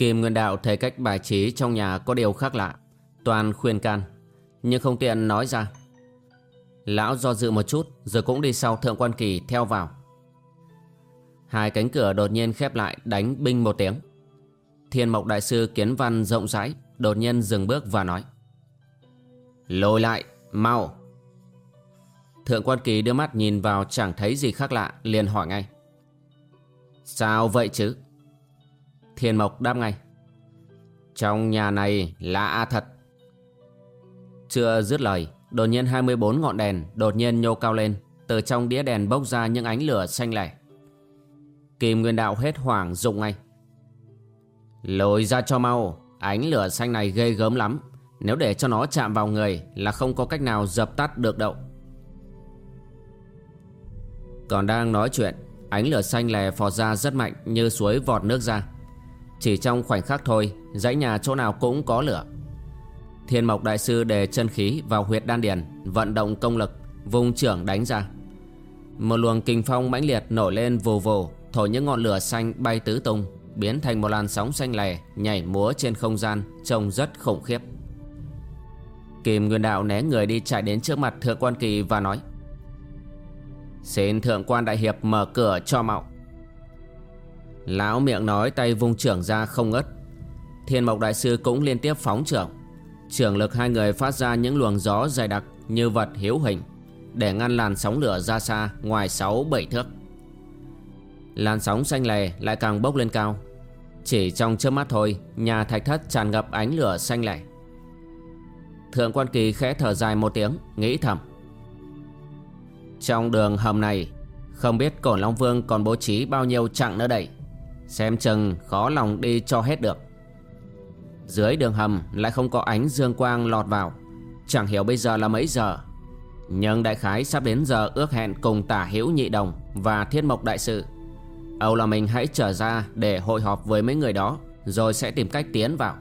Kim Nguyên Đạo thấy cách bài trí trong nhà có điều khác lạ Toàn khuyên can. Nhưng không tiện nói ra. Lão do dự một chút Rồi cũng đi sau Thượng Quan Kỳ theo vào. Hai cánh cửa đột nhiên khép lại đánh binh một tiếng. Thiên Mộc Đại Sư Kiến Văn rộng rãi Đột nhiên dừng bước và nói. Lôi lại, mau. Thượng Quan Kỳ đưa mắt nhìn vào chẳng thấy gì khác lạ liền hỏi ngay. Sao vậy chứ? Thiên Mộc đáp ngay. Trong nhà này là a thật. Chưa dứt lời, Đột nhiên 24 ngọn đèn Đột nhiên nhô cao lên, Từ trong đĩa đèn bốc ra những ánh lửa xanh lẻ. Kim Nguyên Đạo hết hoảng dụng ngay. Lồi ra cho mau, Ánh lửa xanh này ghê gớm lắm. Nếu để cho nó chạm vào người Là không có cách nào dập tắt được đâu. Còn đang nói chuyện, Ánh lửa xanh lè phò ra rất mạnh Như suối vọt nước ra chỉ trong khoảnh khắc thôi, Dãy nhà chỗ nào cũng có lửa. Thiên Mộc Đại Sư đề chân khí vào huyệt đan điền, Vận động công lực Vùng trưởng đánh ra. Một luồng kinh phong mãnh liệt nổi lên vù vù, Thổi những ngọn lửa xanh bay tứ tung, Biến thành một làn sóng xanh lè Nhảy múa trên không gian, Trông rất khủng khiếp. Kim Nguyên Đạo né người đi chạy đến trước mặt Thượng Quan Kỳ và nói, Xin Thượng Quan Đại Hiệp mở cửa cho mạo. Lão miệng nói tay vung trưởng ra không ngất Thiên Mộc Đại Sư cũng liên tiếp phóng trưởng. Trưởng lực hai người phát ra những luồng gió dày đặc như vật hiếu hình, Để ngăn làn sóng lửa ra xa ngoài 6-7 thước. Làn sóng xanh lè lại càng bốc lên cao. Chỉ trong chớp mắt thôi, Nhà thạch thất tràn ngập ánh lửa xanh lẻ Thượng quan kỳ khẽ thở dài một tiếng, Nghĩ thầm. Trong đường hầm này, Không biết Cổn Long Vương còn bố trí bao nhiêu chặng nữa đây? Xem chừng khó lòng đi cho hết được. Dưới đường hầm lại không có ánh dương quang lọt vào. Chẳng hiểu bây giờ là mấy giờ. Nhưng đại khái sắp đến giờ ước hẹn cùng tả hữu nhị đồng và thiết mộc đại sự. Âu là mình hãy trở ra để hội họp với mấy người đó, Rồi sẽ tìm cách tiến vào.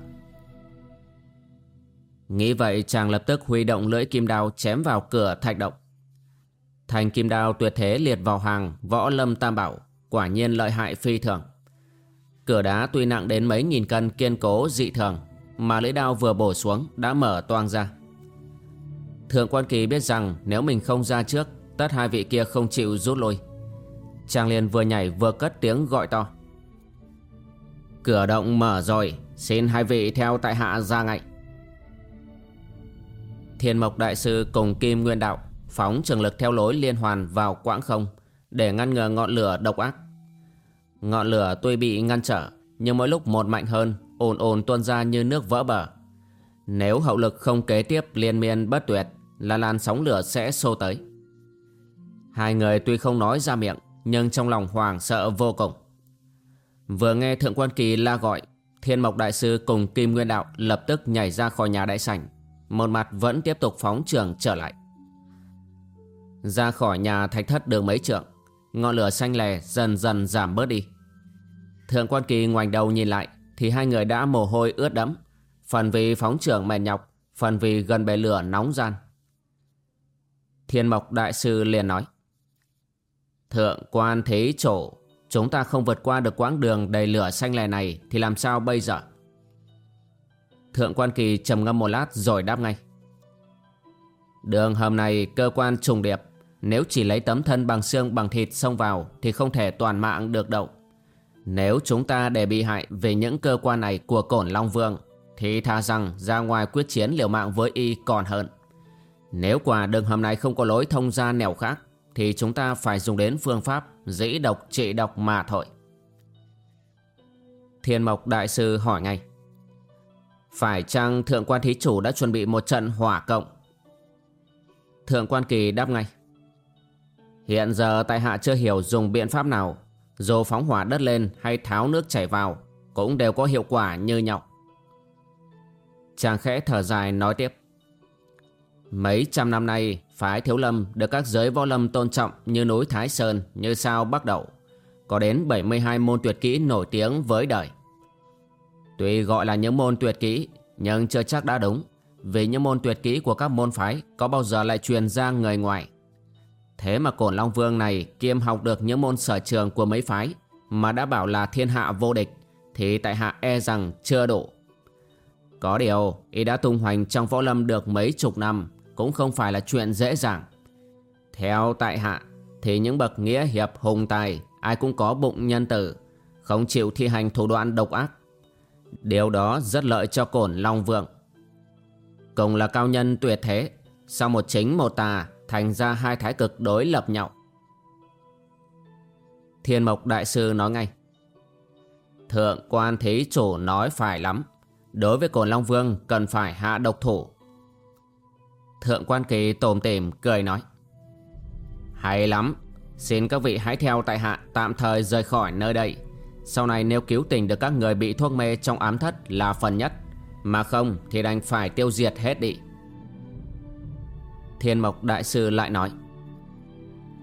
Nghĩ vậy chàng lập tức huy động lưỡi kim đao chém vào cửa thạch động. Thành kim đao tuyệt thế liệt vào hàng võ lâm tam bảo, Quả nhiên lợi hại phi thường. Cửa đá tuy nặng đến mấy nghìn cân kiên cố, dị thường, Mà lưỡi đao vừa bổ xuống đã mở toang ra. Thượng quan kỳ biết rằng nếu mình không ra trước, Tất hai vị kia không chịu rút lui. Trang liền vừa nhảy vừa cất tiếng gọi to. Cửa động mở rồi, Xin hai vị theo tại hạ ra ngay. Thiên Mộc Đại Sư cùng Kim Nguyên Đạo Phóng trường lực theo lối liên hoàn vào quãng không Để ngăn ngừa ngọn lửa độc ác. Ngọn lửa tuy bị ngăn trở, Nhưng mỗi lúc một mạnh hơn, ồn ồn tuôn ra như nước vỡ bờ. Nếu hậu lực không kế tiếp liên miên bất tuyệt, Là làn sóng lửa sẽ xô tới. Hai người tuy không nói ra miệng, Nhưng trong lòng hoàng sợ vô cùng. Vừa nghe Thượng Quan Kỳ la gọi, Thiên Mộc Đại Sư cùng Kim Nguyên Đạo Lập tức nhảy ra khỏi nhà đại sảnh, Một mặt vẫn tiếp tục phóng trường trở lại. Ra khỏi nhà thạch thất đường mấy trượng Ngọn lửa xanh lè dần dần giảm bớt đi. Thượng quan kỳ ngoảnh đầu nhìn lại, Thì hai người đã mồ hôi ướt đẫm. Phần vì phóng trưởng mệt nhọc, Phần vì gần bề lửa nóng gian. Thiên Mộc Đại Sư liền nói, Thượng quan thế chỗ Chúng ta không vượt qua được quãng đường đầy lửa xanh lè này Thì làm sao bây giờ? Thượng quan kỳ trầm ngâm một lát rồi đáp ngay, Đường hầm này cơ quan trùng điệp nếu chỉ lấy tấm thân bằng xương bằng thịt xông vào Thì không thể toàn mạng được đâu. Nếu chúng ta để bị hại về những cơ quan này của cổn Long Vương, Thì tha rằng ra ngoài quyết chiến liều mạng với y còn hơn. Nếu quả đường hầm này không có lối thông ra nẻo khác, Thì chúng ta phải dùng đến phương pháp dĩ độc trị độc mà thôi. Thiên Mộc Đại Sư hỏi ngay. Phải chăng Thượng quan Thí Chủ đã chuẩn bị một trận hỏa cộng? Thượng quan Kỳ đáp ngay. Hiện giờ tại hạ chưa hiểu dùng biện pháp nào. Dù phóng hỏa đất lên hay tháo nước chảy vào Cũng đều có hiệu quả như nhau. Chàng khẽ thở dài nói tiếp. Mấy trăm năm nay Phái Thiếu Lâm được các giới võ lâm tôn trọng Như núi Thái Sơn, như sao Bắc Đậu. Có đến 72 môn tuyệt kỹ nổi tiếng với đời. Tuy gọi là những môn tuyệt kỹ Nhưng chưa chắc đã đúng Vì những môn tuyệt kỹ của các môn phái Có bao giờ lại truyền ra người ngoài. Thế mà Cổn Long Vương này kiêm học được những môn sở trường của mấy phái mà đã bảo là thiên hạ vô địch thì tại hạ e rằng chưa đủ. Có điều, y đã tung hoành trong võ lâm được mấy chục năm cũng không phải là chuyện dễ dàng. Theo tại hạ thì những bậc nghĩa hiệp hùng tài ai cũng có bụng nhân tử, không chịu thi hành thủ đoạn độc ác. Điều đó rất lợi cho Cổn Long Vương. Cùng là cao nhân tuyệt thế, sau một chính một tà thành ra hai thái cực đối lập nhau. Thiên Mộc Đại Sư nói ngay. Thượng quan thí chủ nói phải lắm. Đối với Cổn Long Vương cần phải hạ độc thủ. Thượng quan kỳ tồm tìm cười nói. Hay lắm. Xin các vị hãy theo tại hạ tạm thời rời khỏi nơi đây. Sau này nếu cứu tình được các người bị thuốc mê trong ám thất là phần nhất. Mà không thì đành phải tiêu diệt hết đi. Thiên Mộc Đại Sư lại nói,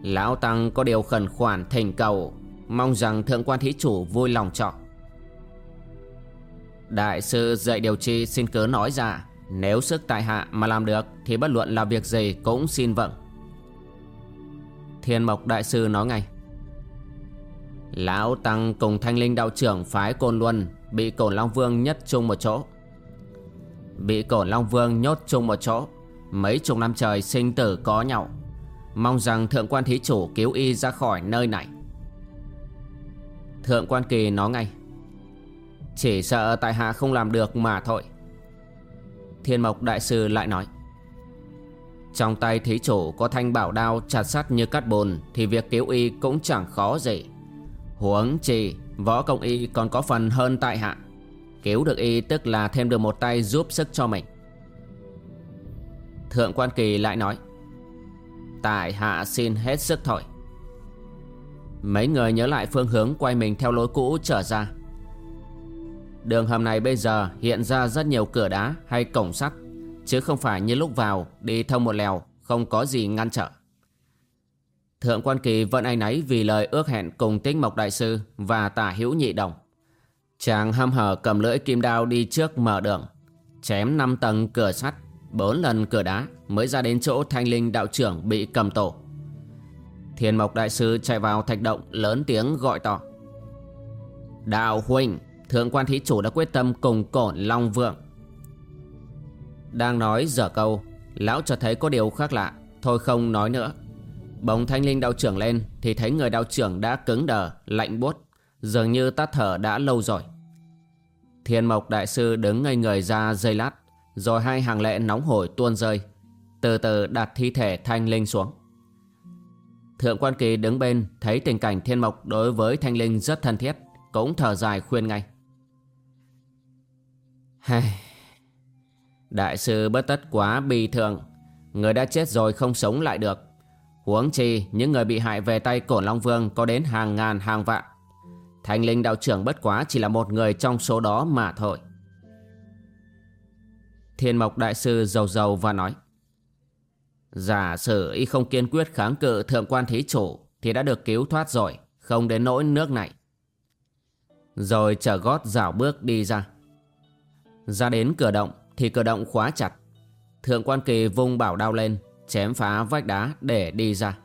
Lão Tăng có điều khẩn khoản thỉnh cầu, Mong rằng Thượng quan Thí Chủ vui lòng chọn Đại sư dạy điều chi xin cứ nói ra, Nếu sức tại hạ mà làm được Thì bất luận là việc gì cũng xin vâng. Thiên Mộc Đại Sư nói ngay, Lão Tăng cùng Thanh Linh Đạo trưởng phái Côn Luân Bị Cổn Long Vương nhất chung một chỗ. Bị Cổn Long Vương nhốt chung một chỗ Mấy chục năm trời sinh tử có nhau. Mong rằng thượng quan thí chủ cứu y ra khỏi nơi này. Thượng quan kỳ nói ngay, Chỉ sợ tại hạ không làm được mà thôi. Thiên mộc đại sư lại nói, Trong tay thí chủ có thanh bảo đao chặt sắt như cắt bùn Thì việc cứu y cũng chẳng khó gì. Huống chi, võ công y còn có phần hơn tại hạ. Cứu được y tức là thêm được một tay giúp sức cho mình. Thượng quan kỳ lại nói, Tại hạ xin hết sức thôi Mấy người nhớ lại phương hướng quay mình theo lối cũ trở ra. Đường hầm này bây giờ hiện ra rất nhiều cửa đá hay cổng sắt, Chứ không phải như lúc vào đi thông một lèo, không có gì ngăn trở. Thượng quan kỳ vẫn anh ấy vì lời ước hẹn cùng tích mộc đại sư và tả hữu nhị đồng. Chàng hâm hở cầm lưỡi kim đao đi trước mở đường, Chém năm tầng cửa sắt. Bốn lần cửa đá mới ra đến chỗ thanh linh đạo trưởng bị cầm tổ. Thiên mộc đại sư chạy vào thạch động lớn tiếng gọi to. Đạo huynh Thượng quan thí chủ đã quyết tâm cùng cổn Long Vượng Đang nói dở câu, Lão chợt thấy có điều khác lạ, Thôi không nói nữa. Bỗng thanh linh đạo trưởng lên Thì thấy người đạo trưởng đã cứng đờ, Lạnh buốt, Dường như tắt thở đã lâu rồi. Thiên mộc đại sư đứng ngây người ra dây lát rồi hai hàng lệ nóng hổi tuôn rơi. Từ từ đặt thi thể Thanh Linh xuống. Thượng quan kỳ đứng bên Thấy tình cảnh thiên mộc đối với Thanh Linh rất thân thiết, Cũng thở dài khuyên ngay. Hay... Đại sư bất tất quá bi thường Người đã chết rồi không sống lại được. Huống chi những người bị hại về tay Cổn Long Vương Có đến hàng ngàn hàng vạn. Thanh Linh đạo trưởng bất quá chỉ là một người trong số đó mà thôi. Thiên Mộc Đại Sư giàu giàu và nói, Giả sử y không kiên quyết kháng cự thượng quan thí chủ, Thì đã được cứu thoát rồi, Không đến nỗi nước này. Rồi trở gót dạo bước đi ra. Ra đến cửa động, Thì cửa động khóa chặt. Thượng quan kỳ vung bảo đao lên, Chém phá vách đá để đi ra.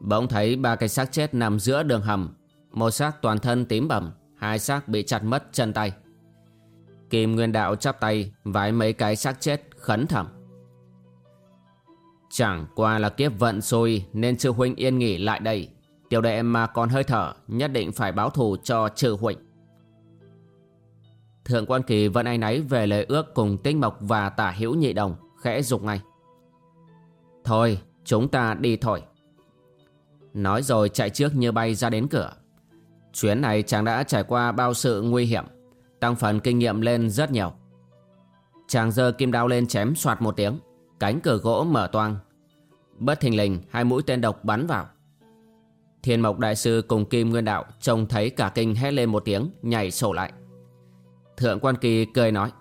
Bỗng thấy ba cái xác chết nằm giữa đường hầm. Một xác toàn thân tím bầm, Hai xác bị chặt mất chân tay. Kim Nguyên Đạo chắp tay, vái mấy cái xác chết, khấn thầm. Chẳng qua là kiếp vận xôi, nên sư huynh yên nghỉ lại đây. Tiểu đệ mà còn hơi thở, Nhất định phải báo thù cho trừ huynh. Thượng quan kỳ vẫn ai náy về lời ước cùng tinh mộc và tả hữu nhị đồng, Khẽ dục ngay. Thôi, chúng ta đi thôi. Nói rồi chạy trước như bay ra đến cửa. Chuyến này chàng đã trải qua bao sự nguy hiểm. Tăng phần kinh nghiệm lên rất nhiều. Chàng giơ kim đao lên chém soạt một tiếng. Cánh cửa gỗ mở toang. Bất thình lình, hai mũi tên độc bắn vào. Thiên mộc đại sư cùng kim nguyên đạo Trông thấy cả kinh hét lên một tiếng, Nhảy sổ lại. Thượng quan kỳ cười nói,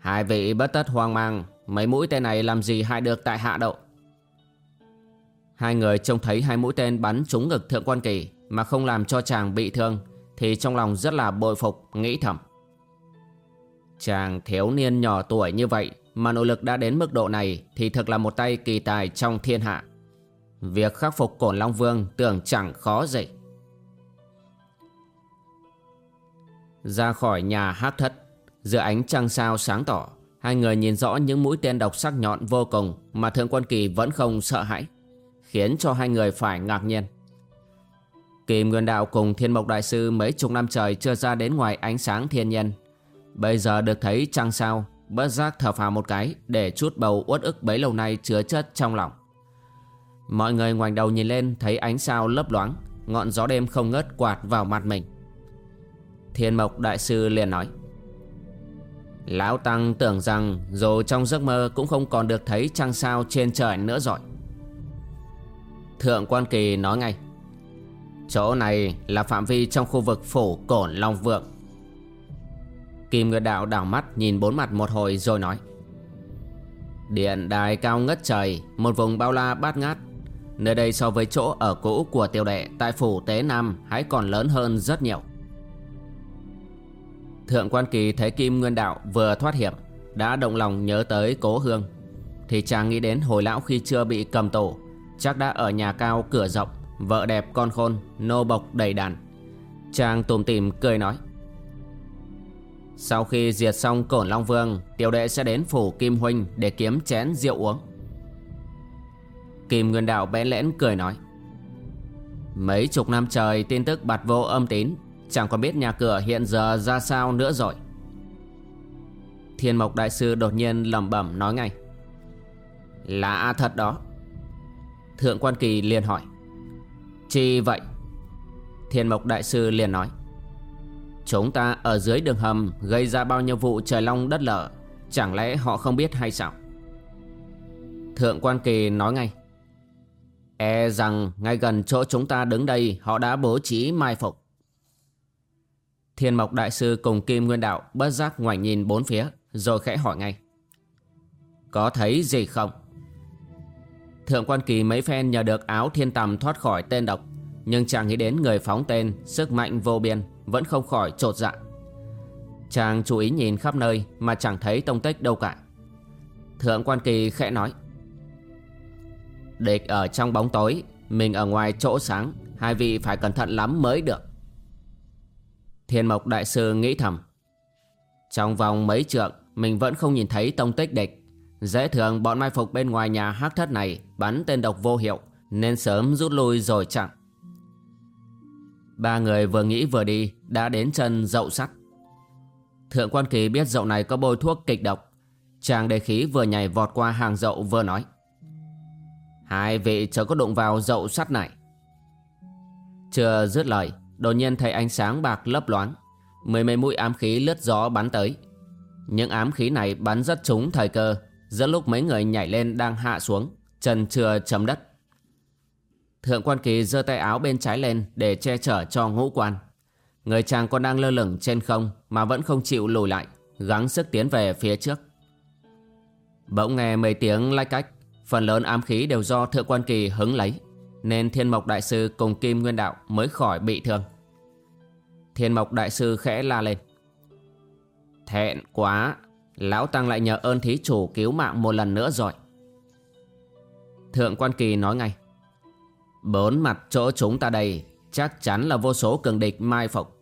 Hai vị bất tất hoang mang, Mấy mũi tên này làm gì hại được tại hạ đậu Hai người trông thấy hai mũi tên bắn trúng ngực thượng quan kỳ Mà không làm cho chàng bị thương thì trong lòng rất là bội phục, nghĩ thầm. Chàng thiếu niên nhỏ tuổi như vậy Mà nội lực đã đến mức độ này Thì thực là một tay kỳ tài trong thiên hạ. Việc khắc phục cổn Long Vương tưởng chẳng khó gì. Ra khỏi nhà hát thất, Giữa ánh trăng sao sáng tỏ, Hai người nhìn rõ những mũi tên độc sắc nhọn vô cùng Mà Thượng Quân Kỳ vẫn không sợ hãi, Khiến cho hai người phải ngạc nhiên. Kim Nguyên Đạo cùng Thiên Mộc Đại Sư Mấy chục năm trời chưa ra đến ngoài ánh sáng thiên nhân Bây giờ được thấy trăng sao? Bất giác thở phào một cái Để chút bầu uất ức bấy lâu nay chứa chất trong lòng. Mọi người ngoảnh đầu nhìn lên, Thấy ánh sao lấp loáng, Ngọn gió đêm không ngớt quạt vào mặt mình. Thiên Mộc Đại Sư liền nói, Lão Tăng tưởng rằng dù trong giấc mơ cũng không còn được thấy trăng sao trên trời nữa rồi. Thượng Quan Kỳ nói ngay Chỗ này là phạm vi trong khu vực phủ Cổn Long Vượng. Kim Nguyệt Đạo đảo mắt nhìn bốn mặt một hồi rồi nói, Điện đài cao ngất trời, Một vùng bao la bát ngát. Nơi đây so với chỗ ở cũ của tiêu đệ Tại phủ Tế Nam hãy còn lớn hơn rất nhiều. Thượng quan kỳ thấy Kim Nguyên Đạo vừa thoát hiểm, Đã động lòng nhớ tới cố hương. Thì chàng nghĩ đến hồi lão khi chưa bị cầm tổ Chắc đã ở nhà cao cửa rộng. Vợ đẹp con khôn, Nô bộc đầy đàn. Chàng tùm tìm cười nói, Sau khi diệt xong cổn Long Vương, Tiểu đệ sẽ đến phủ Kim Huynh Để kiếm chén rượu uống. Kim Nguyên Đạo bẽn lẽn cười nói, Mấy chục năm trời tin tức bạt vô âm tín, Chẳng còn biết nhà cửa hiện giờ ra sao nữa rồi. Thiên Mộc Đại Sư đột nhiên lẩm bẩm nói ngay, Lạ thật đó. Thượng Quan Kỳ liền hỏi Chi vậy, Thiên Mộc Đại Sư liền nói, Chúng ta ở dưới đường hầm Gây ra bao nhiêu vụ trời long đất lở, Chẳng lẽ họ không biết hay sao Thượng Quan Kỳ nói ngay E rằng ngay gần chỗ chúng ta đứng đây Họ đã bố trí mai phục Thiên Mộc Đại Sư cùng Kim Nguyên Đạo bất giác ngoảnh nhìn bốn phía, Rồi khẽ hỏi ngay, Có thấy gì không? Thượng quan kỳ mấy phen nhờ được áo thiên tầm thoát khỏi tên độc, Nhưng chàng nghĩ đến người phóng tên, Sức mạnh vô biên, Vẫn không khỏi trột dạ. Chàng chú ý nhìn khắp nơi Mà chẳng thấy tông tích đâu cả. Thượng quan kỳ khẽ nói, Địch ở trong bóng tối, Mình ở ngoài chỗ sáng, Hai vị phải cẩn thận lắm mới được. Thiên Mộc Đại Sư nghĩ thầm, Trong vòng mấy trượng, Mình vẫn không nhìn thấy tông tích địch. Dễ thường bọn mai phục bên ngoài nhà hắc thất này Bắn tên độc vô hiệu, Nên sớm rút lui rồi chặn Ba người vừa nghĩ vừa đi, Đã đến chân dậu sắt. Thượng quan kỳ biết dậu này có bôi thuốc kịch độc. Chàng đề khí vừa nhảy vọt qua hàng dậu vừa nói, Hai vị chớ có đụng vào dậu sắt này. Chưa dứt lời, Đột nhiên thấy ánh sáng bạc lấp loáng, Mười mấy mũi ám khí lướt gió bắn tới. Những ám khí này bắn rất trúng thời cơ Giữa lúc mấy người nhảy lên đang hạ xuống Chân chưa chấm đất. Thượng quan kỳ giơ tay áo bên trái lên Để che chở cho ngũ quan. Người chàng còn đang lơ lửng trên không Mà vẫn không chịu lùi lại, Gắng sức tiến về phía trước. Bỗng nghe mấy tiếng lách cách, Phần lớn ám khí đều do thượng quan kỳ hứng lấy, Nên thiên mộc đại sư cùng kim nguyên đạo Mới khỏi bị thương. Thiên mộc đại sư khẽ la lên. Thẹn quá Lão Tăng lại nhờ ơn thí chủ cứu mạng một lần nữa rồi. Thượng quan kỳ nói ngay, Bốn mặt chỗ chúng ta đây Chắc chắn là vô số cường địch mai phục.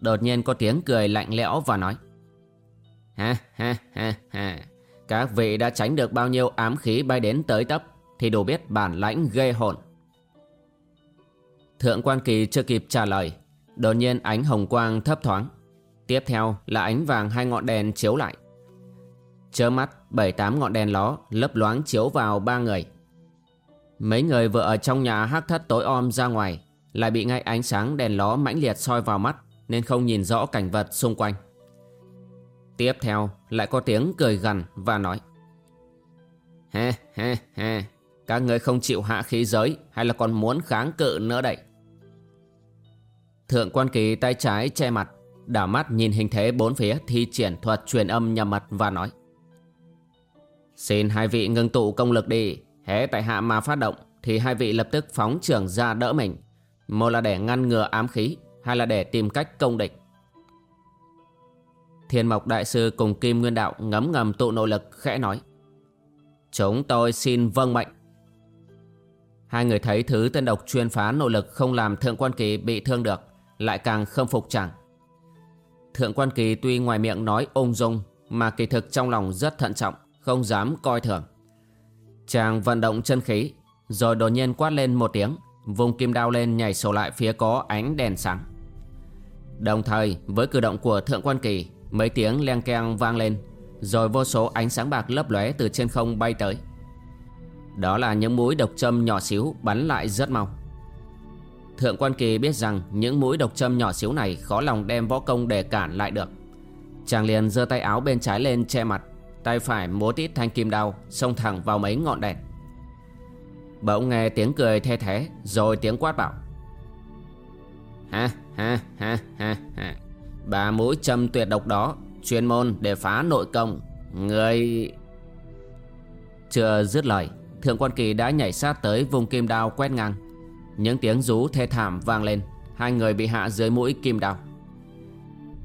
Đột nhiên có tiếng cười lạnh lẽo và nói, Ha ha ha ha, Các vị đã tránh được bao nhiêu ám khí bay đến tới tấp Thì đủ biết bản lãnh ghê hồn. Thượng quan kỳ chưa kịp trả lời, Đột nhiên ánh hồng quang thấp thoáng. Tiếp theo là ánh vàng hai ngọn đèn chiếu lại. Chớ mắt, bảy tám ngọn đèn ló lấp loáng chiếu vào ba người. Mấy người vừa ở trong nhà hắc thất tối om ra ngoài, Lại bị ngay ánh sáng đèn ló mãnh liệt soi vào mắt, Nên không nhìn rõ cảnh vật xung quanh. Tiếp theo lại có tiếng cười gằn và nói he he he Các người không chịu hạ khí giới Hay là còn muốn kháng cự nữa đây? Thượng quan kỳ tay trái che mặt Đảo mắt nhìn hình thế bốn phía Thi triển thuật truyền âm nhằm mặt và nói. Xin hai vị ngưng tụ công lực đi. Hễ tại hạ mà phát động, Thì hai vị lập tức phóng trưởng ra đỡ mình. Một là để ngăn ngừa ám khí, Hai là để tìm cách công địch. Thiên Mộc Đại Sư cùng Kim Nguyên Đạo ngấm ngầm tụ nội lực, khẽ nói. Chúng tôi xin vâng mệnh. Hai người thấy thứ tên độc chuyên phá nội lực không làm Thượng Quan Kỳ bị thương được, Lại càng khâm phục chẳng. Thượng Quan Kỳ tuy ngoài miệng nói ung dung, Mà kỳ thực trong lòng rất thận trọng, Không dám coi thường. Chàng vận động chân khí, Rồi đột nhiên quát lên một tiếng, Vùng kim đao lên nhảy sổ lại phía có ánh đèn sáng. Đồng thời, với cử động của Thượng Quan Kỳ, Mấy tiếng len keng vang lên, Rồi vô số ánh sáng bạc lấp lóe từ trên không bay tới. Đó là những mũi độc châm nhỏ xíu bắn lại rất mau. Thượng quan kỳ biết rằng những mũi độc châm nhỏ xíu này khó lòng đem võ công để cản lại được. Chàng liền giơ tay áo bên trái lên che mặt, Tay phải múa tít thanh kim đao, Xông thẳng vào mấy ngọn đèn. Bỗng nghe tiếng cười the thế Rồi tiếng quát bảo. Ha ha ha ha ha. Ba mũi châm tuyệt độc đó, Chuyên môn để phá nội công. Người Chưa dứt lời, Thượng quan kỳ đã nhảy sát tới vùng kim đao quét ngang. Những tiếng rú thê thảm vang lên. Hai người bị hạ dưới mũi kim đào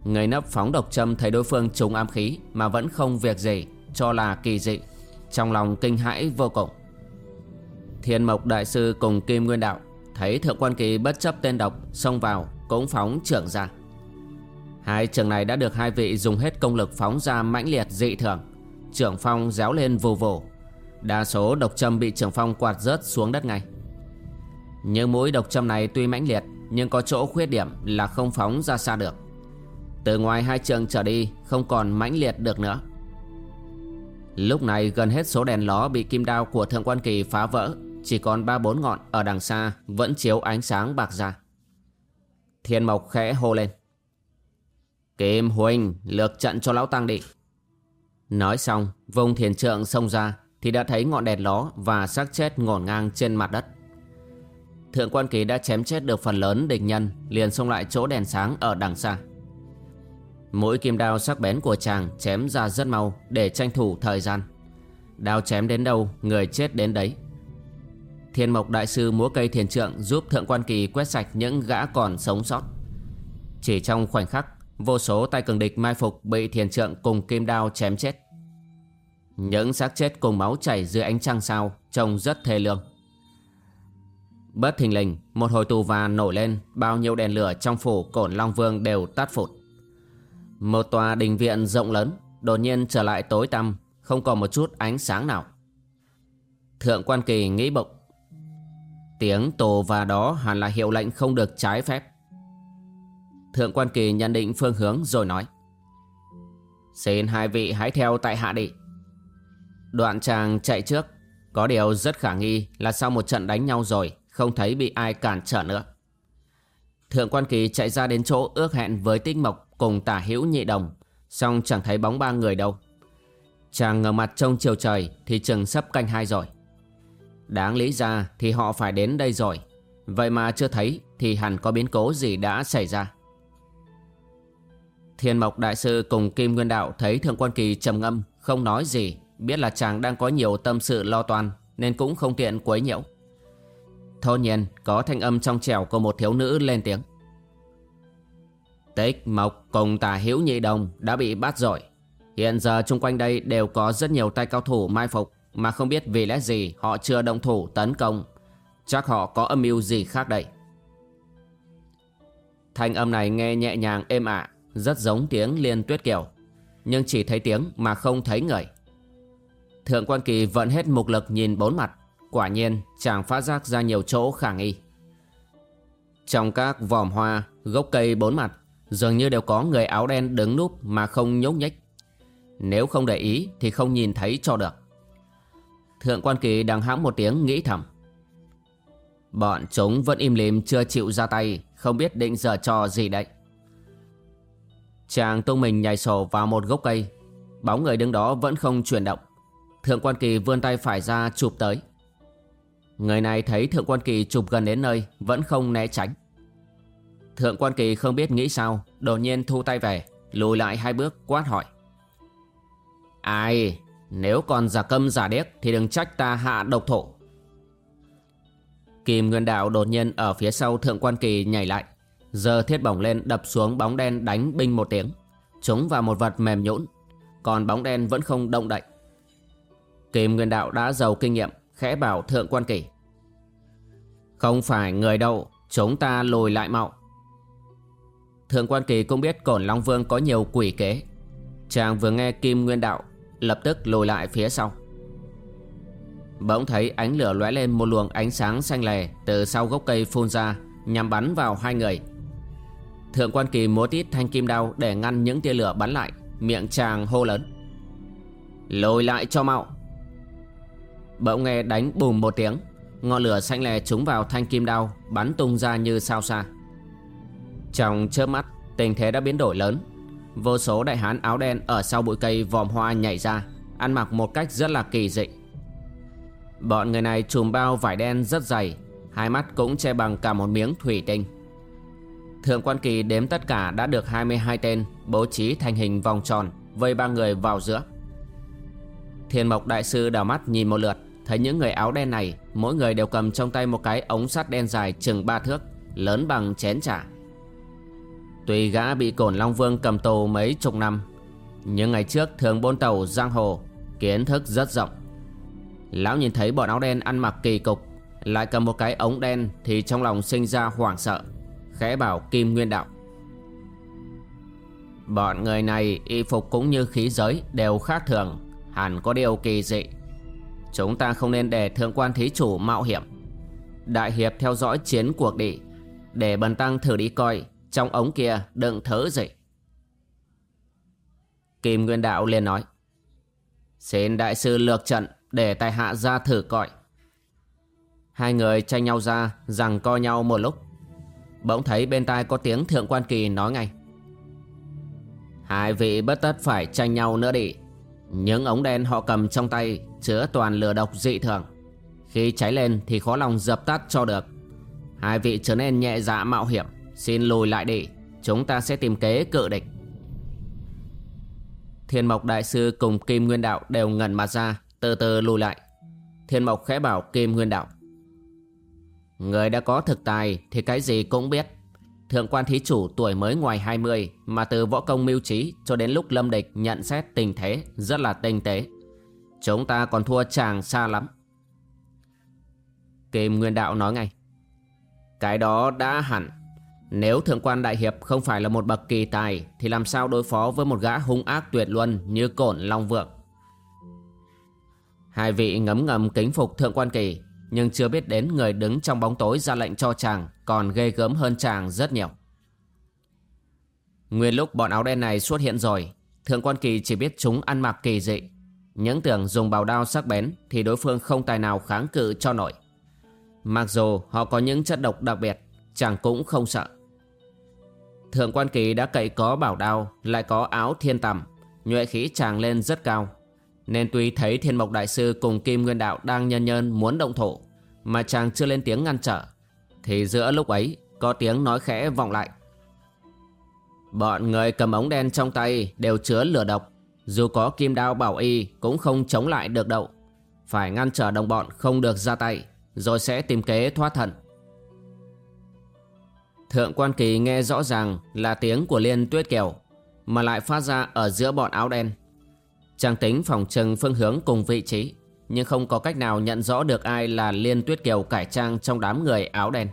Người nấp phóng độc châm thấy đối phương trúng ám khí Mà vẫn không việc gì, Cho là kỳ dị. Trong lòng kinh hãi vô cùng. Thiên mộc đại sư cùng kim nguyên đạo Thấy thượng quan kỳ bất chấp tên độc Xông vào cũng phóng trưởng ra. Hai trường này đã được hai vị dùng hết công lực phóng ra mãnh liệt dị thường. Trưởng phong réo lên vù vù. Đa số độc châm bị trưởng phong quạt rớt xuống đất ngay. Những mũi độc châm này tuy mãnh liệt, Nhưng có chỗ khuyết điểm là không phóng ra xa được. Từ ngoài hai trường trở đi, không còn mãnh liệt được nữa. Lúc này gần hết số đèn ló bị kim đao của Thượng Quan Kỳ phá vỡ, Chỉ còn ba bốn ngọn ở đằng xa vẫn chiếu ánh sáng bạc ra. Thiên Mộc khẽ hô lên. Kim Huynh lược trận cho lão tăng đi. Nói xong, Vùng thiền trượng xông ra Thì đã thấy ngọn đèn ló và xác chết ngổn ngang trên mặt đất. Thượng quan kỳ đã chém chết được phần lớn địch nhân, Liền xông lại chỗ đèn sáng ở đằng xa Mũi kim đao sắc bén của chàng chém ra rất mau Để tranh thủ thời gian Đao chém đến đâu, người chết đến đấy Thiên mộc đại sư múa cây thiền trượng Giúp thượng quan kỳ quét sạch những gã còn sống sót Chỉ trong khoảnh khắc, Vô số tay cường địch mai phục bị thiền trượng cùng kim đao chém chết. Những xác chết cùng máu chảy dưới ánh trăng sao trông rất thê lương. Bất thình lình, một hồi tù và nổi lên, bao nhiêu đèn lửa trong phủ cổn Long Vương đều tắt phụt. Một tòa đình viện rộng lớn, đột nhiên trở lại tối tăm, không còn một chút ánh sáng nào. Thượng quan kỳ nghĩ bụng. Tiếng tù và đó hẳn là hiệu lệnh không được trái phép. Thượng quan kỳ nhận định phương hướng rồi nói Xin hai vị hãy theo tại hạ đi Đoạn chàng chạy trước Có điều rất khả nghi là sau một trận đánh nhau rồi không thấy bị ai cản trở nữa. Thượng quan kỳ chạy ra đến chỗ ước hẹn với tích mộc Cùng tả hữu nhị đồng Xong chẳng thấy bóng ba người đâu. Chàng ngờ mặt trông chiều trời Thì chừng sắp canh hai rồi. Đáng lý ra thì họ phải đến đây rồi. Vậy mà chưa thấy Thì hẳn có biến cố gì đã xảy ra. Thiên Mộc Đại Sư cùng Kim Nguyên Đạo thấy Thượng Quan Kỳ trầm ngâm, không nói gì, biết là chàng đang có nhiều tâm sự lo toan nên cũng không tiện quấy nhiễu. Thô nhiên, có thanh âm trong trẻo của một thiếu nữ lên tiếng. Tích Mộc cùng tà hữu Nhị Đồng đã bị bắt rồi. Hiện giờ chung quanh đây đều có rất nhiều tay cao thủ mai phục, mà không biết vì lẽ gì họ chưa động thủ tấn công. Chắc họ có âm mưu gì khác đây. Thanh âm này nghe nhẹ nhàng, êm ả, rất giống tiếng liên tuyết kiều, Nhưng chỉ thấy tiếng mà không thấy người Thượng quan kỳ vận hết mục lực nhìn bốn mặt Quả nhiên chàng phát giác ra nhiều chỗ khả nghi. Trong các vòm hoa, gốc cây bốn mặt Dường như đều có người áo đen đứng núp mà không nhúc nhích. Nếu không để ý thì không nhìn thấy cho được. Thượng quan kỳ đang hãm một tiếng nghĩ thầm. Bọn chúng vẫn im lìm chưa chịu ra tay Không biết định giờ trò gì đấy. Chàng tung mình nhảy sổ vào một gốc cây. Bóng người đứng đó vẫn không chuyển động. Thượng quan kỳ vươn tay phải ra chụp tới. Người này thấy thượng quan kỳ chụp gần đến nơi, Vẫn không né tránh. Thượng quan kỳ không biết nghĩ sao, Đột nhiên thu tay về, Lùi lại hai bước, quát hỏi. Ai, Nếu còn giả câm giả điếc Thì đừng trách ta hạ độc thổ. Kim Nguyên Đạo đột nhiên ở phía sau Thượng Quan Kỳ nhảy lại Giờ thiết bổng lên đập xuống bóng đen đánh binh một tiếng. Trúng vào một vật mềm nhũn, Còn bóng đen vẫn không động đậy. Kim Nguyên Đạo đã giàu kinh nghiệm Khẽ bảo Thượng Quan Kỳ. Không phải người đâu, Chúng ta lùi lại mạo Thượng Quan Kỳ cũng biết Cổn Long Vương có nhiều quỷ kế. Chàng vừa nghe Kim Nguyên Đạo, Lập tức lùi lại phía sau. Bỗng thấy ánh lửa lóe lên một luồng ánh sáng xanh lè Từ sau gốc cây phun ra, Nhằm bắn vào hai người. Thượng quan kỳ múa tít thanh kim đao Để ngăn những tia lửa bắn lại, Miệng chàng hô lớn. Lùi lại cho mau. Bỗng nghe đánh bùm một tiếng, Ngọn lửa xanh lè trúng vào thanh kim đao, Bắn tung ra như sao xa Trong chớp mắt, Tình thế đã biến đổi lớn. Vô số đại hán áo đen ở sau bụi cây vòm hoa nhảy ra, Ăn mặc một cách rất là kỳ dị. Bọn người này trùm bao vải đen rất dày, Hai mắt cũng che bằng cả một miếng thủy tinh. Thượng quan kỳ đếm tất cả đã được 22 tên, Bố trí thành hình vòng tròn, Vây ba người vào giữa. Thiên mộc đại sư đào mắt nhìn một lượt Thấy những người áo đen này, Mỗi người đều cầm trong tay một cái ống sắt đen dài chừng ba thước, Lớn bằng chén trà. Tuy gã bị cổn Long Vương cầm tù mấy chục năm, Nhưng ngày trước thường bôn tàu giang hồ, Kiến thức rất rộng. Lão nhìn thấy bọn áo đen ăn mặc kỳ cục, Lại cầm một cái ống đen Thì trong lòng sinh ra hoảng sợ, Khẽ bảo Kim Nguyên Đạo. Bọn người này y phục cũng như khí giới Đều khác thường, Hẳn có điều kỳ dị. Chúng ta không nên để thượng quan thí chủ mạo hiểm. Đại hiệp theo dõi chiến cuộc đi. Để bần tăng thử đi coi, Trong ống kia đựng thớ gì? Kim Nguyên Đạo liền nói, Xin đại sư lược trận để tài hạ ra thử coi. Hai người tranh nhau ra rằng co nhau một lúc. Bỗng thấy bên tai có tiếng thượng quan kỳ nói ngay, Hai vị bất tất phải tranh nhau nữa đi. Những ống đen họ cầm trong tay Chứa toàn lửa độc dị thường. Khi cháy lên thì khó lòng dập tắt cho được. Hai vị trở nên nhẹ dạ mạo hiểm. Xin lùi lại đi. Chúng ta sẽ tìm kế cự địch. Thiên Mộc Đại Sư cùng Kim Nguyên Đạo đều ngẩn mặt ra, từ từ lùi lại. Thiên Mộc khẽ bảo Kim Nguyên Đạo. Người đã có thực tài Thì cái gì cũng biết. Thượng quan thí chủ tuổi mới ngoài 20 Mà từ võ công mưu trí Cho đến lúc lâm địch nhận xét tình thế Rất là tinh tế. Chúng ta còn thua chàng xa lắm. Kim Nguyên Đạo nói ngay. Cái đó đã hẳn. Nếu thượng quan đại hiệp không phải là một bậc kỳ tài, Thì làm sao đối phó với một gã hung ác tuyệt luân Như cổn Long Vượng? Hai vị ngấm ngầm kính phục thượng quan kỳ, Nhưng chưa biết đến người đứng trong bóng tối ra lệnh cho chàng Còn ghê gớm hơn chàng rất nhiều. Nguyên lúc bọn áo đen này xuất hiện rồi, Thượng quan kỳ chỉ biết chúng ăn mặc kỳ dị. Những tưởng dùng bào đao sắc bén Thì đối phương không tài nào kháng cự cho nổi. Mặc dù họ có những chất độc đặc biệt, Chàng cũng không sợ. Thượng quan kỳ đã cậy có bảo đao, Lại có áo thiên tầm Nhuệ khí chàng lên rất cao. Nên tuy thấy Thiên Mộc Đại Sư cùng Kim Nguyên Đạo đang nhân nhân muốn động thổ Mà chàng chưa lên tiếng ngăn trở, Thì giữa lúc ấy có tiếng nói khẽ vọng lại. Bọn người cầm ống đen trong tay đều chứa lửa độc. Dù có kim đao bảo y cũng không chống lại được đâu. Phải ngăn trở đồng bọn không được ra tay, Rồi sẽ tìm kế thoát thần Thượng quan kỳ nghe rõ ràng là tiếng của Liên Tuyết Kiều, Mà lại phát ra ở giữa bọn áo đen. Chàng tính phòng trừng phương hướng cùng vị trí, Nhưng không có cách nào nhận rõ được ai là Liên Tuyết Kiều cải trang trong đám người áo đen.